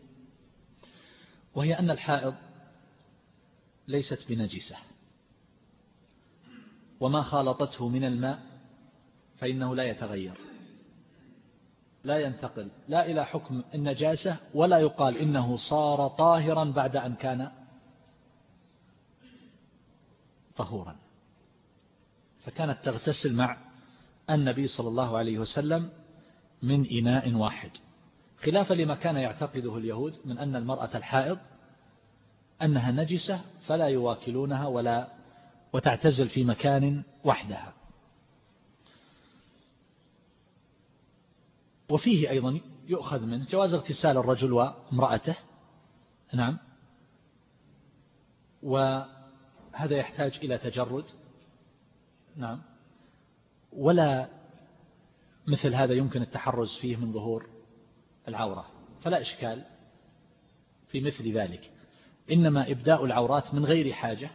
وهي أن الحائض ليست بنجسة. وما خالطته من الماء فإنه لا يتغير. لا ينتقل لا إلى حكم النجاسة ولا يقال إنه صار طاهرا بعد أن كان طهورا. فكانت تغتسل مع النبي صلى الله عليه وسلم من إناء واحد. خلافا لما كان يعتقده اليهود من أن المرأة الحائض أنها نجسة فلا يواكلونها ولا وتعتزل في مكان وحدها. وفيه أيضا يؤخذ منه جواز اغتسال الرجل وامرأته. نعم. وهذا يحتاج إلى تجرد. نعم. ولا مثل هذا يمكن التحرز فيه من ظهور العورة. فلا إشكال في مثل ذلك. إنما إبداء العورات من غير حاجة.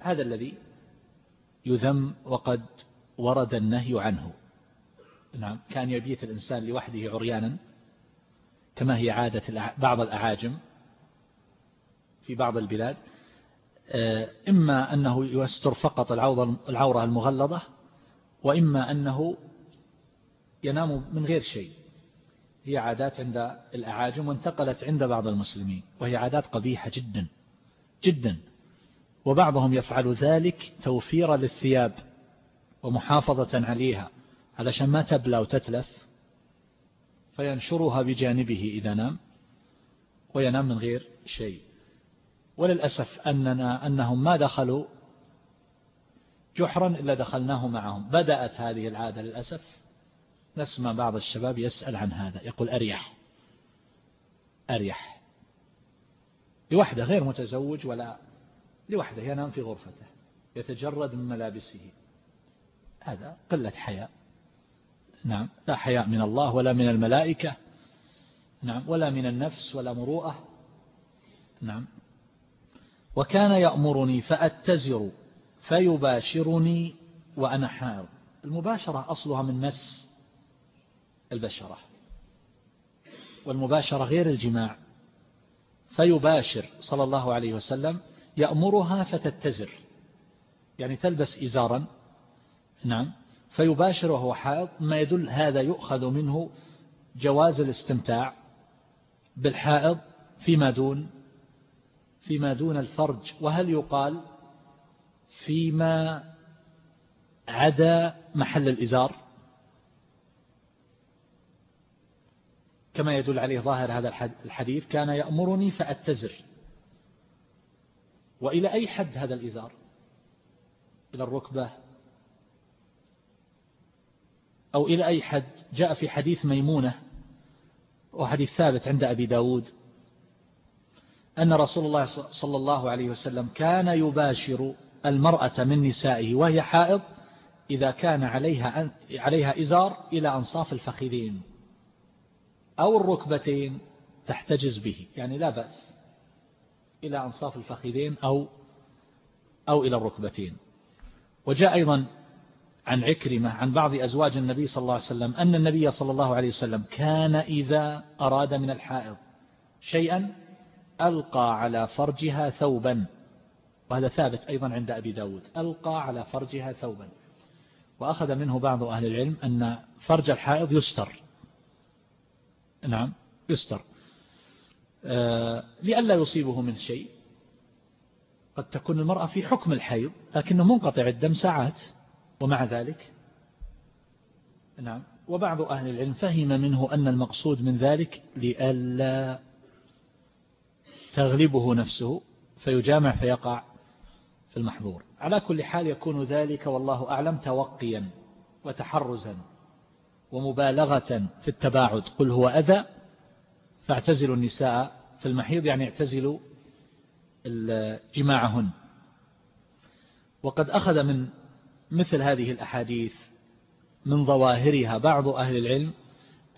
هذا الذي يذم وقد ورد النهي عنه. نعم كان يبيت الإنسان لوحده عريانا كما هي عادة بعض الأعاجم في بعض البلاد. آه، إما أنه يستر فقط العورة المغلظة وإما أنه ينام من غير شيء. هي عادات عند الأعاجم وانتقلت عند بعض المسلمين وهي عادات قبيحة جدا جدا. وبعضهم يفعل ذلك توفيرا للثياب ومحافظة عليها علشان ما تبلى وتتلف فينشرها بجانبه إذا نام وينام من غير شيء. وللأسف أننا أنهم ما دخلوا جحرا إلا دخلناه معهم. بدأت هذه العادة للأسف. نسمع بعض الشباب يسأل عن هذا يقول أريح. أريح. لوحده غير متزوج ولا لوحده ينام في غرفته يتجرد من ملابسه. هذا قلة حياء. نعم لا حياء من الله ولا من الملائكة. نعم ولا من النفس ولا مروءة. نعم. وكان يأمرني فأتزر فيباشرني وأنا حائض. المباشرة أصلها من مس البشرة والمباشرة غير الجماع. فيباشر صلى الله عليه وسلم يأمرها فتتزر يعني تلبس إزارا. نعم. فيباشر وهو حائض ما يدل هذا يؤخذ منه جواز الاستمتاع بالحائض فيما دون فيما دون الفرج. وهل يقال فيما عدا محل الإزار؟ كما يدل عليه ظاهر هذا الحديث كان يأمرني فأتزر. وإلى أي حد هذا الإزار؟ إلى الركبة؟ أو إلى أي حد؟ جاء في حديث ميمونة وحديث ثابت عند أبي داود أن رسول الله صلى الله عليه وسلم كان يباشر المرأة من نسائه وهي حائض إذا كان عليها عليها إزار إلى أنصاف الفخذين. أو الركبتين تحتجز به يعني لا بأس إلى أنصاف الفخذين أو أو إلى الركبتين. وجاء أيضا عن عكرمة عن بعض أزواج النبي صلى الله عليه وسلم أن النبي صلى الله عليه وسلم كان إذا أراد من الحائض شيئا ألقى على فرجها ثوبا. وهذا ثابت أيضا عند أبي داود. ألقى على فرجها ثوبا. وأخذ منه بعض أهل العلم أن فرج الحائض يستر. نعم يستر. آه، لئلا يصيبه من شيء. قد تكون المرأة في حكم الحيض لكنه منقطع الدم ساعات ومع ذلك. نعم وبعض أهل العلم فهم منه أن المقصود من ذلك لئلا تغلبه نفسه فيجامع فيقع في المحظور. على كل حال يكون ذلك والله أعلم توقيا وتحرزا. ومبالغة في التباعد. قل هو أذى فاعتزلوا النساء في المحيض يعني اعتزلوا جماعهن وقد أخذ من مثل هذه الأحاديث من ظواهرها بعض أهل العلم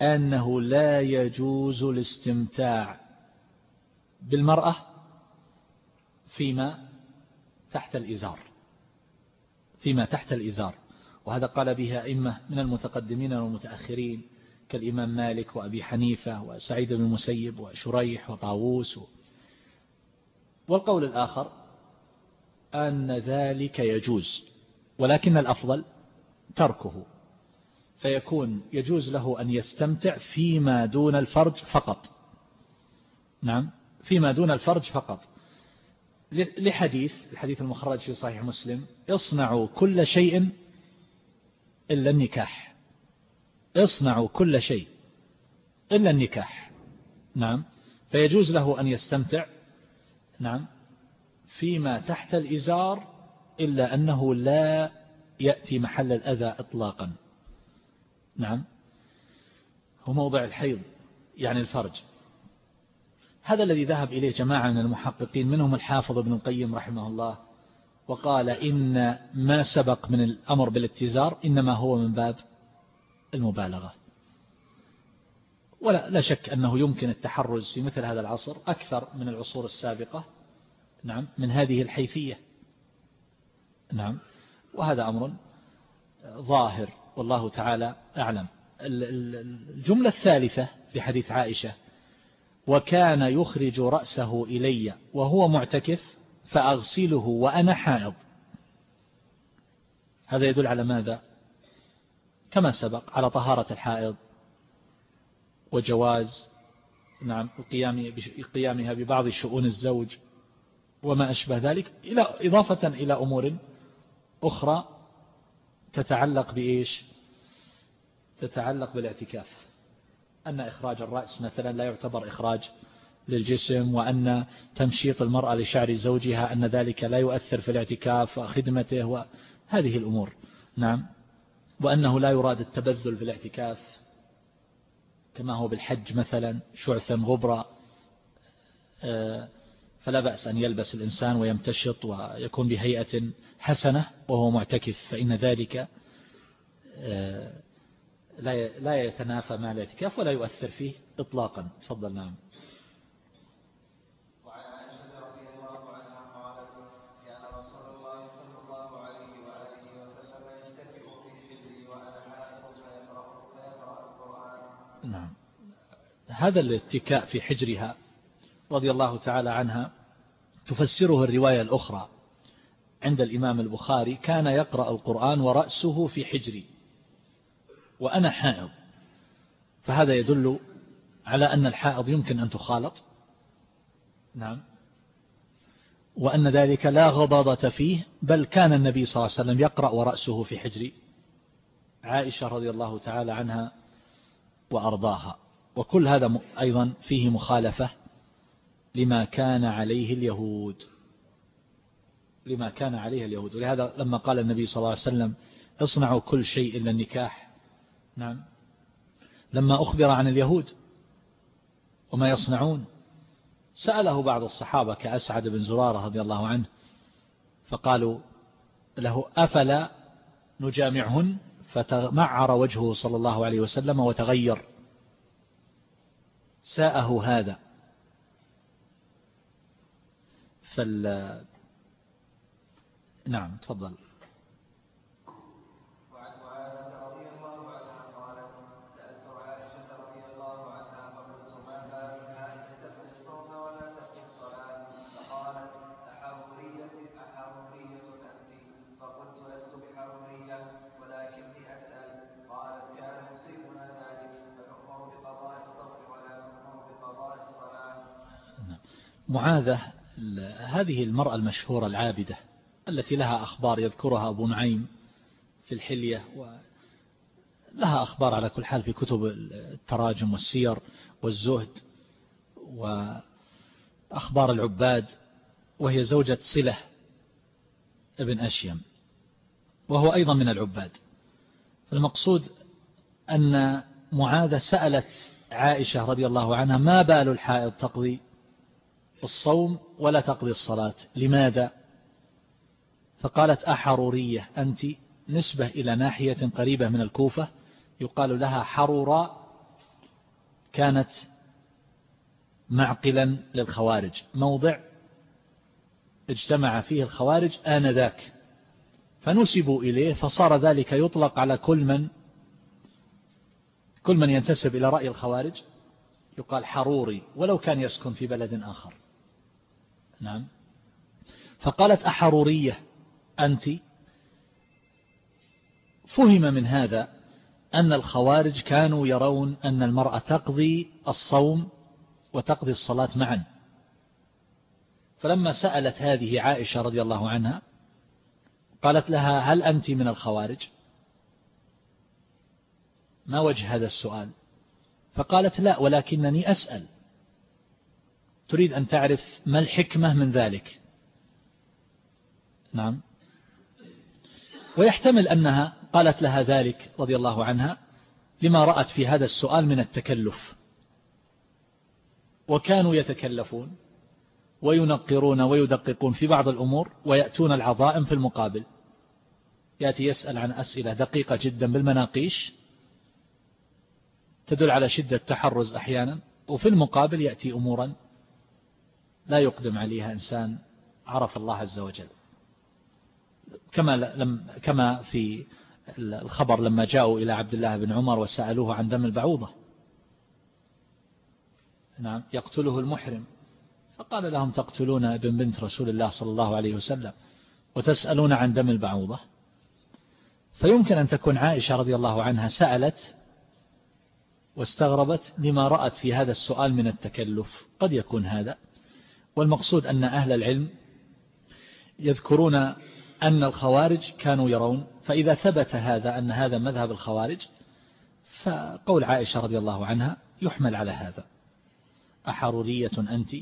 أنه لا يجوز الاستمتاع بالمرأة فيما تحت الإزار. فيما تحت الإزار. وهذا قال بها أئمة من المتقدمين والمتأخرين كالإمام مالك وأبي حنيفة وسعيد بن المسيب وشريح وطاووس. والقول الآخر أن ذلك يجوز ولكن الأفضل تركه فيكون يجوز له أن يستمتع فيما دون الفرج فقط. نعم فيما دون الفرج فقط. لحديث الحديث المخرج في صحيح مسلم اصنعوا كل شيء إلا النكاح. اصنعوا كل شيء إلا النكاح. نعم. فيجوز له أن يستمتع نعم فيما تحت الإزار إلا أنه لا يأتي محل الأذى إطلاقا. نعم. هو موضع الحيض يعني الفرج. هذا الذي ذهب إليه جماعة من المحققين منهم الحافظ ابن القيم رحمه الله. وقال إن ما سبق من الأمر بالاتزار إنما هو من باب المبالغة. ولا لا شك أنه يمكن التحرز في مثل هذا العصر أكثر من العصور السابقة. نعم من هذه الحيثية. نعم وهذا أمر ظاهر والله تعالى أعلم. الجملة الثالثة في حديث عائشة وكان يخرج رأسه إلي وهو معتكف فأغسله وأنا حائض. هذا يدل على ماذا؟ كما سبق على طهارة الحائض وجواز نعم قيامها ببعض شؤون الزوج وما أشبه ذلك إلى إضافة إلى أمور أخرى تتعلق بإيش؟ تتعلق بالاعتكاف. أن إخراج الرأس مثلا لا يعتبر إخراج للجسم وأن تمشيط المرأة لشعر زوجها أن ذلك لا يؤثر في الاعتكاف وخدمته وهذه الأمور. نعم. وأنه لا يراد التبذل في الاعتكاف كما هو بالحج مثلا شعثا غبرا آه، فلا بأس أن يلبس الإنسان ويمتشط ويكون بهيئة حسنة وهو معتكف فإن ذلك آه، لا يتنافى مع الاعتكاف ولا يؤثر فيه إطلاقا. تفضل. نعم. نعم. هذا الاتكاء في حجرها رضي الله تعالى عنها تفسره الرواية الأخرى عند الإمام البخاري كان يقرأ القرآن ورأسه في حجري وأنا حائض. فهذا يدل على أن الحائض يمكن أن تخالط. نعم. وأن ذلك لا غضاضة فيه بل كان النبي صلى الله عليه وسلم يقرأ ورأسه في حجر عائشة رضي الله تعالى عنها وأرضاها. وكل هذا أيضا فيه مخالفة لما كان عليه اليهود. لما كان عليه اليهود. ولهذا لما قال النبي صلى الله عليه وسلم اصنعوا كل شيء إلا النكاح. نعم. لما أخبر عن اليهود وما يصنعون سأله بعض الصحابة كأسعد بن زرارة رضي الله عنه فقالوا له أفلا نجامعهن فتمعر وجهه صلى الله عليه وسلم وتغير. ساءه هذا. فال نعم تفضل. معاذة هذه المرأة المشهورة العابدة التي لها أخبار يذكرها أبو نعيم في الحلية ولها أخبار على كل حال في كتب التراجم والسير والزهد وأخبار العباد وهي زوجة صلة ابن أشيم وهو أيضا من العباد. المقصود أن معاذة سألت عائشة رضي الله عنها ما بال الحائض تقضي؟ الصوم ولا تقضي الصلاة. لماذا؟ فقالت أحرورية. أنت نسبة إلى ناحية قريبة من الكوفة يقال لها حرورا كانت معقلا للخوارج. موضع اجتمع فيه الخوارج آنذاك. فنسبوا إليه فصار ذلك يطلق على كل من كل من ينتسب إلى رأي الخوارج. يقال حروري ولو كان يسكن في بلد آخر. نعم. فقالت أحرورية أنت؟ فهم من هذا أن الخوارج كانوا يرون أن المرأة تقضي الصوم وتقضي الصلاة معا. فلما سألت هذه عائشة رضي الله عنها قالت لها هل أنت من الخوارج؟ ما وجه هذا السؤال؟ فقالت لا ولكنني أسأل. تريد أن تعرف ما الحكمة من ذلك. نعم. ويحتمل أنها قالت لها ذلك رضي الله عنها لما رأت في هذا السؤال من التكلف. وكانوا يتكلفون وينقرون ويدققون في بعض الأمور ويأتون العظائم في المقابل. يأتي يسأل عن أسئلة دقيقة جدا بالمناقيش. تدل على شدة تحرز أحيانا. وفي المقابل يأتي أمورا لا يقدم عليها إنسان عرف الله عز وجل. كما لم كما في الخبر لما جاءوا إلى عبد الله بن عمر وسألوه عن دم البعوضة. نعم يقتله المحرم. فقال لهم تقتلون ابن بنت رسول الله صلى الله عليه وسلم وتسألون عن دم البعوضة؟ فيمكن أن تكون عائشة رضي الله عنها سألت واستغربت لما رأت في هذا السؤال من التكلف. قد يكون هذا؟ والمقصود أن أهل العلم يذكرون أن الخوارج كانوا يرون فإذا ثبت هذا أن هذا مذهب الخوارج فقول عائشة رضي الله عنها يحمل على هذا. أحرورية أنت؟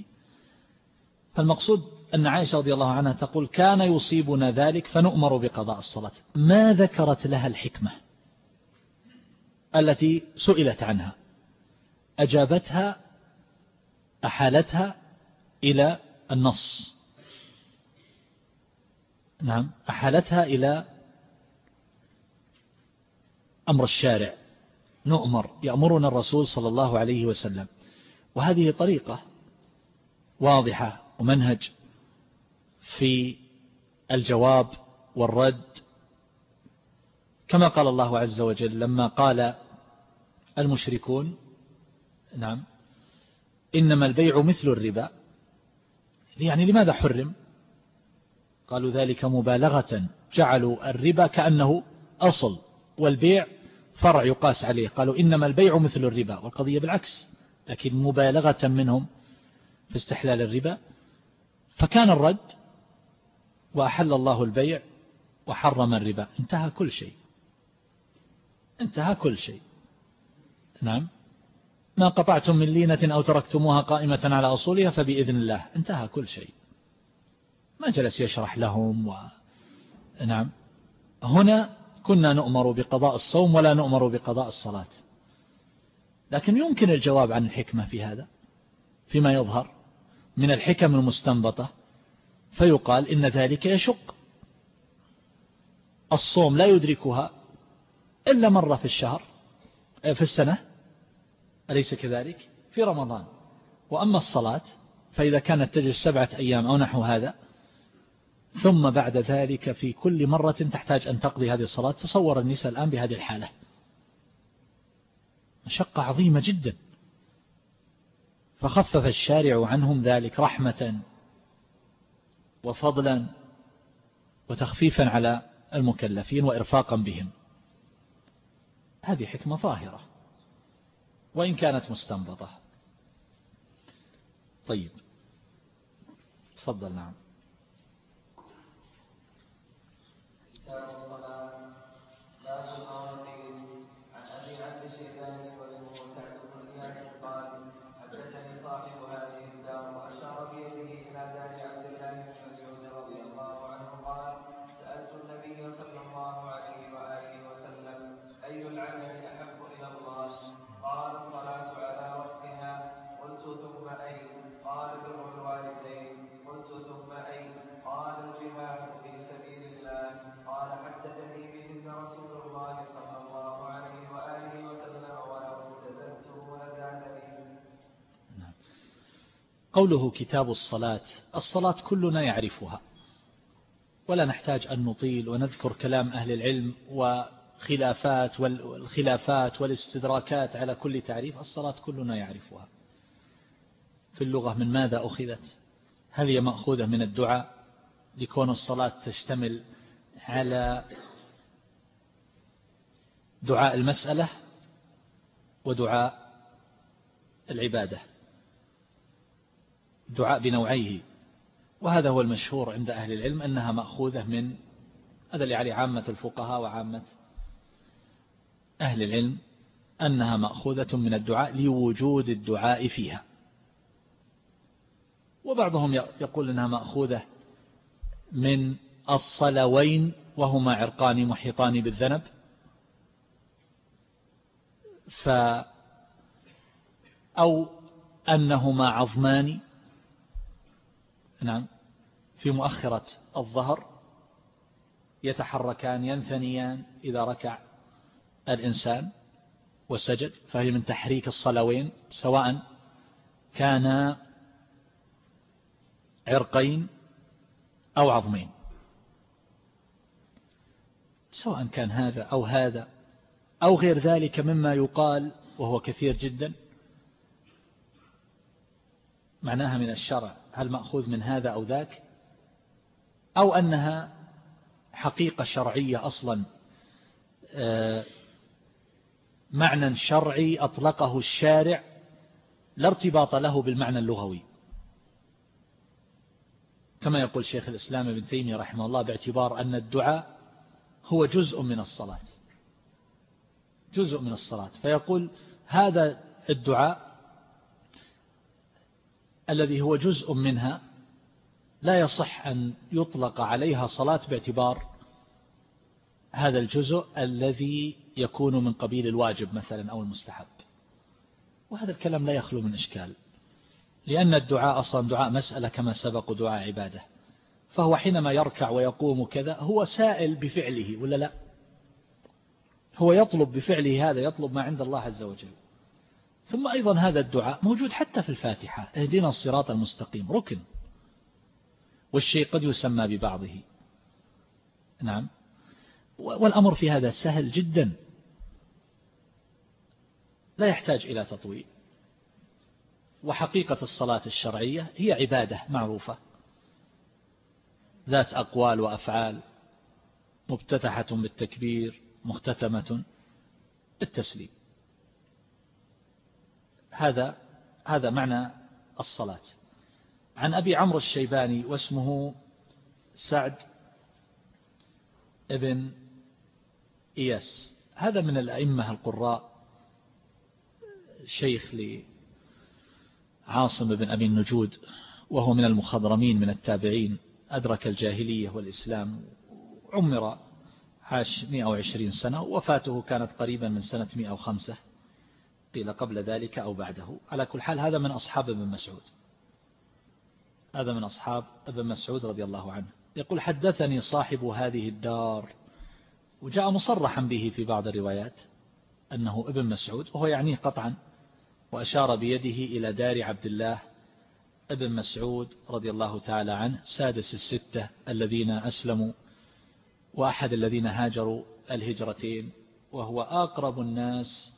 فالمقصود أن عائشة رضي الله عنها تقول كان يصيبنا ذلك فنؤمر بقضاء الصلاة. ما ذكرت لها الحكمة التي سئلت عنها؟ أجابتها أحالتها إلى النص. نعم. أحالتها إلى أمر الشارع. نؤمر. يأمرنا الرسول صلى الله عليه وسلم. وهذه طريقة واضحة ومنهج في الجواب والرد. كما قال الله عز وجل لما قال المشركون نعم إنما البيع مثل الربا. يعني لماذا حرم؟ قالوا ذلك مبالغة. جعلوا الربا كأنه أصل والبيع فرع يقاس عليه. قالوا إنما البيع مثل الربا والقضية بالعكس لكن مبالغة منهم في استحلال الربا. فكان الرد وأحل الله البيع وحرم الربا. انتهى كل شيء. انتهى كل شيء. نعم. ما قطعتم من لينة أو تركتموها قائمة على أصولها فبإذن الله انتهى كل شيء. ما جلس يشرح لهم و... نعم. هنا كنا نؤمر بقضاء الصوم ولا نؤمر بقضاء الصلاة. لكن يمكن الجواب عن الحكمة في هذا فيما يظهر من الحكم المستنبطة فيقال إن ذلك يشق. الصوم لا يدركها إلا مرة في الشهر في السنة أليس كذلك؟ في رمضان. وأما الصلاة فإذا كانت تجلس سبعة أيام أو نحو هذا ثم بعد ذلك في كل مرة تحتاج أن تقضي هذه الصلاة. تصور النساء الآن بهذه الحالة. مشقة عظيمة جدا. فخفف الشارع عنهم ذلك رحمة وفضلا وتخفيفا على المكلفين وإرفاقا بهم. هذه حكمة ظاهرة. وإن كانت مستنبطة. طيب. تفضل نعم. قوله كتاب الصلاة الصلاة كلنا يعرفها. ولا نحتاج أن نطيل ونذكر كلام أهل العلم وخلافات والخلافات والاستدراكات على كل تعريف الصلاة كلنا يعرفها. في اللغة من ماذا أخذت؟ هل هي مأخوذة من الدعاء؟ لكون الصلاة تشتمل على دعاء المسألة ودعاء العبادة. دعاء بنوعيه. وهذا هو المشهور عند أهل العلم أنها مأخوذة من هذا اللي عليه عامة الفقهاء وعامة أهل العلم أنها مأخوذة من الدعاء لوجود الدعاء فيها. وبعضهم يقول أنها مأخوذة من الصلوين وهما عرقان محيطان بالذنب. ف أو أنهما عظمان نعم. في مؤخرة الظهر يتحركان ينثنيان إذا ركع الإنسان وسجد فهي من تحريك الصلوين سواء كان عرقين أو عظمين. سواء كان هذا أو هذا أو غير ذلك مما يقال وهو كثير جدا معناها من الشرع هل مأخوذ من هذا أو ذاك؟ أو أنها حقيقة شرعية أصلا آه، معنى شرعي أطلقه الشارع لا ارتباط له بالمعنى اللغوي. كما يقول شيخ الإسلام ابن تيمية رحمه الله باعتبار أن الدعاء هو جزء من الصلاة. جزء من الصلاة. فيقول هذا الدعاء الذي هو جزء منها لا يصح أن يطلق عليها صلاة باعتبار هذا الجزء الذي يكون من قبيل الواجب مثلا أو المستحب. وهذا الكلام لا يخلو من إشكال لأن الدعاء أصلا دعاء مسألة كما سبق دعاء عبادة. فهو حينما يركع ويقوم كذا هو سائل بفعله ولا لا؟ هو يطلب بفعله هذا يطلب ما عند الله عز وجل. ثم أيضا هذا الدعاء موجود حتى في الفاتحة. اهدنا الصراط المستقيم. ركن. والشيء قد يسمى ببعضه. نعم. والأمر في هذا سهل جدا. لا يحتاج إلى تطويل. وحقيقة الصلاة الشرعية هي عبادة معروفة. ذات أقوال وأفعال. مبتتحة بالتكبير. مختتمة التسليم هذا هذا معنى الصلاة. عن أبي عمرو الشيباني واسمه سعد ابن إياس. هذا من الأئمة القراء شيخ لعاصم بن أبي النجود وهو من المخضرمين من التابعين. أدرك الجاهلية والإسلام عمر عاش 120 سنة وفاته كانت قريبا من سنة 105 قيل قبل ذلك أو بعده. على كل حال هذا من أصحاب ابن مسعود. هذا من أصحاب ابن مسعود رضي الله عنه. يقول حدثني صاحب هذه الدار. وجاء مصرحا به في بعض الروايات أنه ابن مسعود وهو يعنيه قطعا وأشار بيده إلى دار عبد الله ابن مسعود رضي الله تعالى عنه سادس الستة الذين أسلموا وأحد الذين هاجروا الهجرتين وهو أقرب الناس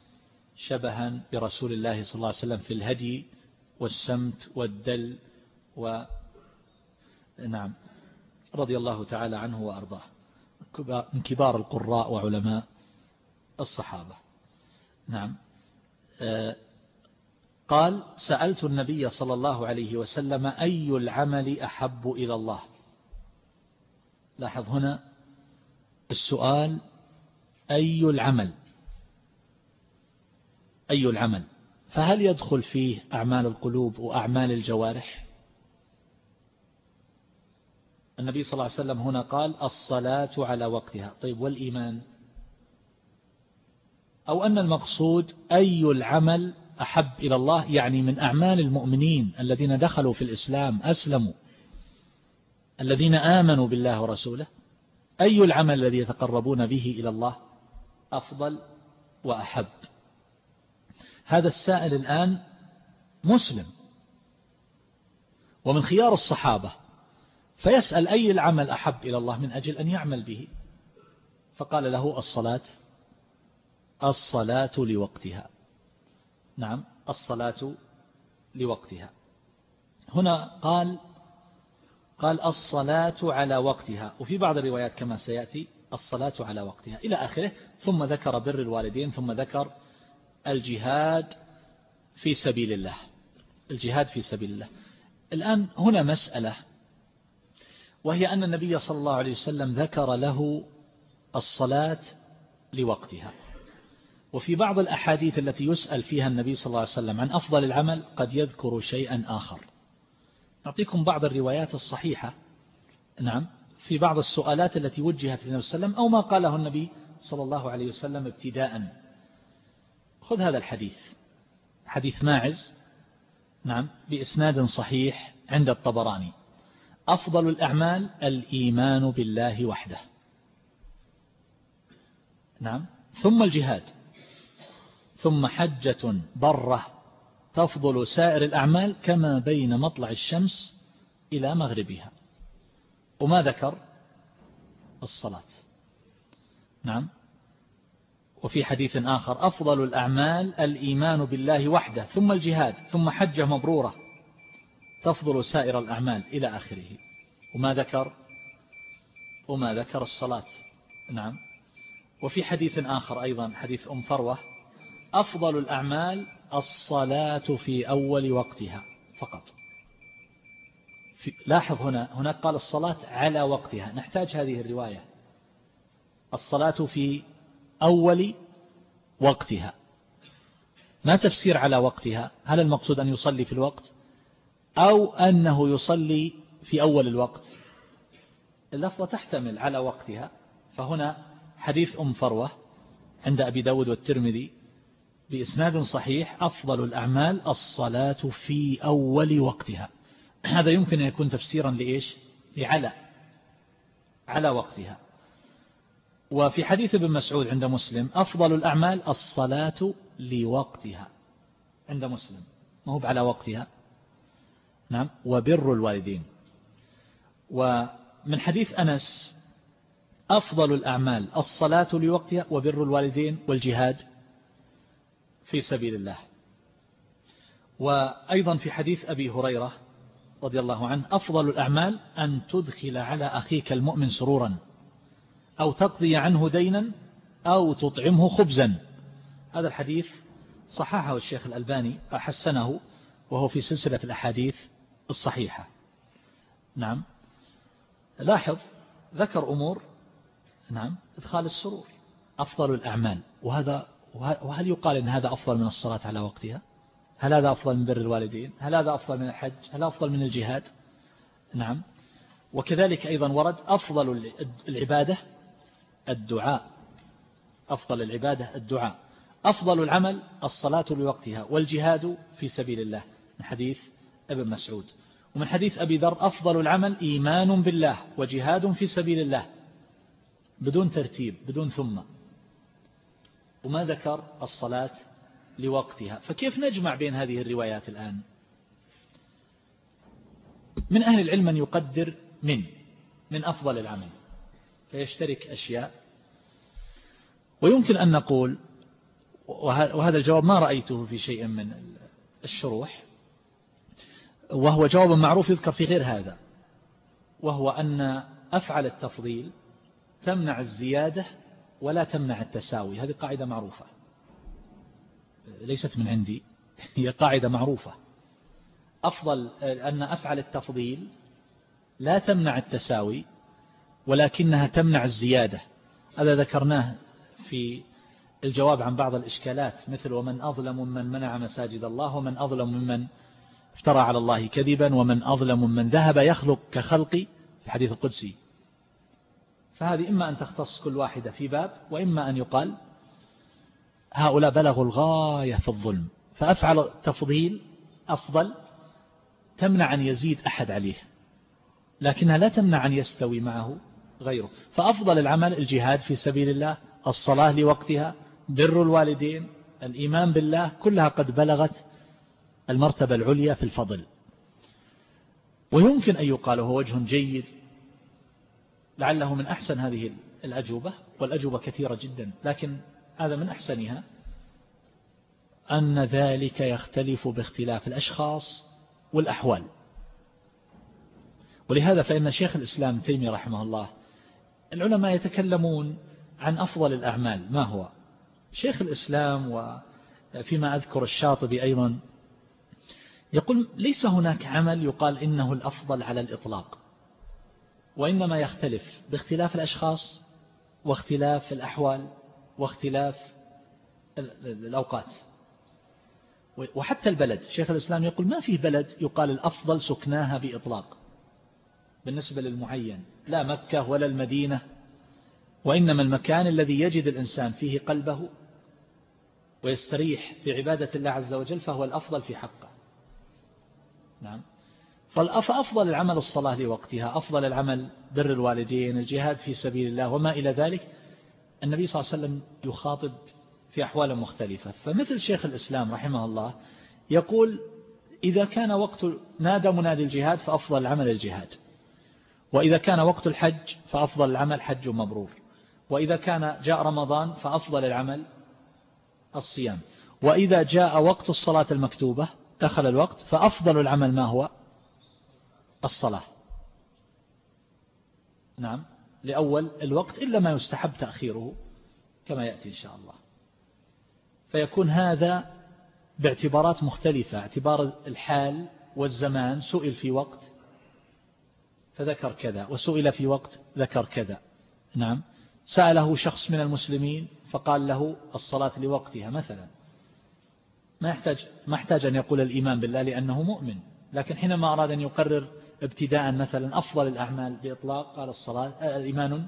شبها برسول الله صلى الله عليه وسلم في الهدي والسمت والدل و نعم. رضي الله تعالى عنه وأرضاه. من كبار القراء وعلماء الصحابة. نعم. آه، قال سألت النبي صلى الله عليه وسلم أي العمل أحب إلى الله؟ لاحظ هنا السؤال أي العمل؟ أي العمل؟ فهل يدخل فيه أعمال القلوب وأعمال الجوارح؟ النبي صلى الله عليه وسلم هنا قال الصلاة على وقتها. طيب والإيمان؟ أو أن المقصود أي العمل أحب إلى الله يعني من أعمال المؤمنين الذين دخلوا في الإسلام أسلموا الذين آمنوا بالله ورسوله أي العمل الذي يتقربون به إلى الله أفضل وأحب؟ هذا السائل الآن مسلم ومن خيار الصحابة فيسأل أي العمل أحب إلى الله من أجل أن يعمل به؟ فقال له الصلاة الصلاة لوقتها. نعم الصلاة لوقتها. هنا قال قال الصلاة على وقتها. وفي بعض الروايات كما سيأتي الصلاة على وقتها إلى آخره ثم ذكر بر الوالدين ثم ذكر الجهاد في سبيل الله. الجهاد في سبيل الله. الآن هنا مسألة وهي أن النبي صلى الله عليه وسلم ذكر له الصلاة لوقتها. وفي بعض الأحاديث التي يسأل فيها النبي صلى الله عليه وسلم عن أفضل العمل قد يذكر شيئا آخر. نعطيكم بعض الروايات الصحيحة. نعم في بعض السؤالات التي وجهت للنبي صلى الله عليه وسلم أو ما قاله النبي صلى الله عليه وسلم ابتداء خذ هذا الحديث. حديث ماعز. نعم بإسناد صحيح عند الطبراني. أفضل الأعمال الإيمان بالله وحده. نعم ثم الجهاد. ثم حجة برة تفضل سائر الأعمال كما بين مطلع الشمس إلى مغربها. وما ذكر؟ الصلاة. نعم وفي حديث آخر أفضل الأعمال الإيمان بالله وحده ثم الجهاد ثم حجة مبرورة. تفضل سائر الأعمال إلى آخره. وما ذكر؟ وما ذكر الصلاة. نعم. وفي حديث آخر أيضا حديث أم فروة أفضل الأعمال الصلاة في أول وقتها فقط. لاحظ هنا هناك قال الصلاة على وقتها. نحتاج هذه الرواية. الصلاة في أول وقتها. ما تفسير على وقتها؟ هل المقصود أن يصلي في الوقت؟ أو أنه يصلي في أول الوقت؟ اللفظة تحتمل على وقتها. فهنا حديث أم فروة عند أبي داود والترمذي بإسناد صحيح أفضل الأعمال الصلاة في أول وقتها. هذا يمكن أن يكون تفسيرا لإيش؟ لعلى على وقتها. وفي حديث ابن مسعود عند مسلم أفضل الأعمال الصلاة لوقتها. عند مسلم. ما هو على وقتها. نعم. وبر الوالدين. ومن حديث أنس أفضل الأعمال الصلاة لوقتها وبر الوالدين والجهاد في سبيل الله. وأيضا في حديث أبي هريرة رضي الله عنه أفضل الأعمال أن تدخل على أخيك المؤمن سرورا. أو تقضي عنه دينا أو تطعمه خبزا. هذا الحديث صححه الشيخ الألباني حسنه وهو في سلسلة الأحاديث الصحيحة. نعم. لاحظ ذكر أمور نعم إدخال السرور أفضل الأعمال. وهذا وهل يقال إن هذا أفضل من الصلاة على وقتها؟ هل هذا أفضل من بر الوالدين؟ هل هذا أفضل من الحج؟ هل أفضل من الجهاد؟ نعم. وكذلك أيضا ورد أفضل العبادة الدعاء. أفضل العبادة الدعاء. أفضل العمل الصلاة لوقتها والجهاد في سبيل الله. من حديث ابن مسعود. ومن حديث أبي ذر أفضل العمل إيمان بالله وجهاد في سبيل الله. بدون ترتيب بدون ثم. وما ذكر الصلاة لوقتها. فكيف نجمع بين هذه الروايات الآن؟ من أهل العلم من يقدر من من أفضل العمل. فيشترك أشياء. ويمكن أن نقول وهذا الجواب ما رأيته في شيء من الشروح وهو جواب معروف يذكر في غير هذا وهو أن أفعل التفضيل تمنع الزيادة ولا تمنع التساوي. هذه قاعدة معروفة. ليست من عندي. هي قاعدة معروفة. أفضل أن أفعل التفضيل لا تمنع التساوي ولكنها تمنع الزيادة. هذا ذكرناه في الجواب عن بعض الإشكالات مثل ومن أظلم ممن منع مساجد الله ومن أظلم ممن افترى على الله كذبا ومن أظلم ممن ذهب يخلق كخلقي في الحديث القدسي. فهذه إما أن تختص كل واحدة في باب وإما أن يقال هؤلاء بلغوا الغاية في الظلم. فأفعل تفضيل أفضل تمنع أن يزيد أحد عليه لكنها لا تمنع أن يستوي معه. غيره. فأفضل العمل الجهاد في سبيل الله الصلاة لوقتها بر الوالدين الإيمان بالله كلها قد بلغت المرتبة العليا في الفضل. ويمكن أن يقال هو وجه جيد لعله من أحسن هذه الأجوبة والأجوبة كثيرة جدا لكن هذا من أحسنها أن ذلك يختلف باختلاف الأشخاص والأحوال. ولهذا فإن شيخ الإسلام تيمي رحمه الله العلماء يتكلمون عن أفضل الأعمال. ما هو؟ شيخ الإسلام وفيما أذكر الشاطبي أيضا يقول ليس هناك عمل يقال إنه الأفضل على الإطلاق وإنما يختلف باختلاف الأشخاص واختلاف الأحوال واختلاف الأوقات. وحتى البلد شيخ الإسلام يقول ما فيه بلد يقال الأفضل سكناها بإطلاق بالنسبة للمعين. لا مكة ولا المدينة وإنما المكان الذي يجد الإنسان فيه قلبه ويستريح في عبادة الله عز وجل فهو الأفضل في حقه. نعم. فأفضل العمل الصلاة لوقتها أفضل العمل بر الوالدين الجهاد في سبيل الله وما إلى ذلك النبي صلى الله عليه وسلم يخاطب في أحوال مختلفة. فمثل شيخ الإسلام رحمه الله يقول إذا كان وقت نادى منادي الجهاد فأفضل العمل الجهاد. وإذا كان وقت الحج فأفضل العمل حج مبرور. وإذا كان جاء رمضان فأفضل العمل الصيام. وإذا جاء وقت الصلاة المكتوبة دخل الوقت فأفضل العمل ما هو؟ الصلاة. نعم. لأول الوقت إلا ما يستحب تأخيره كما يأتي إن شاء الله. فيكون هذا باعتبارات مختلفة اعتبار الحال والزمان سئل في وقت فذكر كذا وسئل في وقت ذكر كذا. نعم. سأله شخص من المسلمين فقال له الصلاة لوقتها مثلا. ما يحتاج ما يحتاج أن يقول الإيمان بالله لأنه مؤمن لكن حينما أراد أن يقرر ابتداء مثلا أفضل الأعمال بإطلاق قال الصلاة آه، الإيمان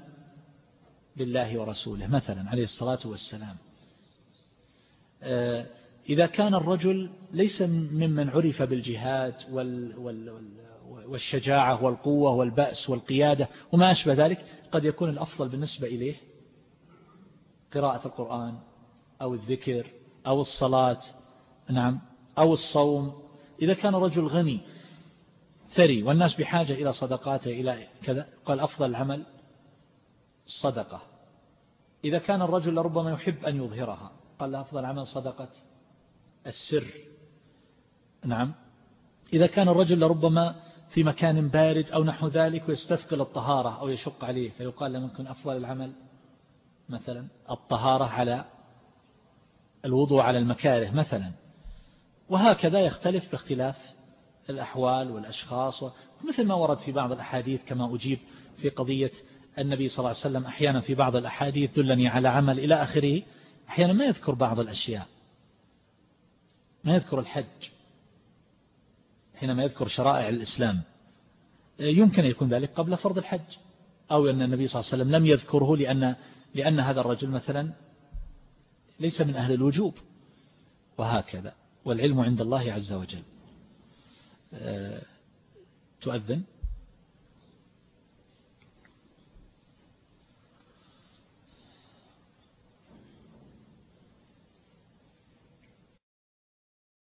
بالله ورسوله مثلا عليه الصلاة والسلام. آه، إذا كان الرجل ليس ممن عرف بالجهاد والشجاعة والقوة والبأس والقيادة وما أشبه ذلك قد يكون الأفضل بالنسبة إليه قراءة القرآن أو الذكر أو الصلاة نعم أو الصوم. إذا كان رجل غني ثري والناس بحاجة إلى صدقاته إلى كذا قال أفضل العمل الصدقة إذا كان الرجل ربما يحب أن يظهرها قال أفضل عمل صدقة السر. نعم إذا كان الرجل ربما في مكان بارد أو نحو ذلك ويستثقل الطهارة أو يشق عليه فيقال لم يكن أفضل العمل مثلا الطهارة على الوضوء على المكاره مثلا. وهكذا يختلف باختلاف الأحوال والأشخاص مثل ما ورد في بعض الأحاديث كما أجيب في قضية النبي صلى الله عليه وسلم أحيانا في بعض الأحاديث دلني على عمل إلى آخره أحيانا ما يذكر بعض الأشياء ما يذكر الحج. حينما يذكر شرائع الإسلام يمكن أن يكون ذلك قبل فرض الحج أو أن النبي صلى الله عليه وسلم لم يذكره لأن, لأن هذا الرجل مثلا ليس من أهل الوجوب وهكذا والعلم عند الله عز وجل. تؤذن؟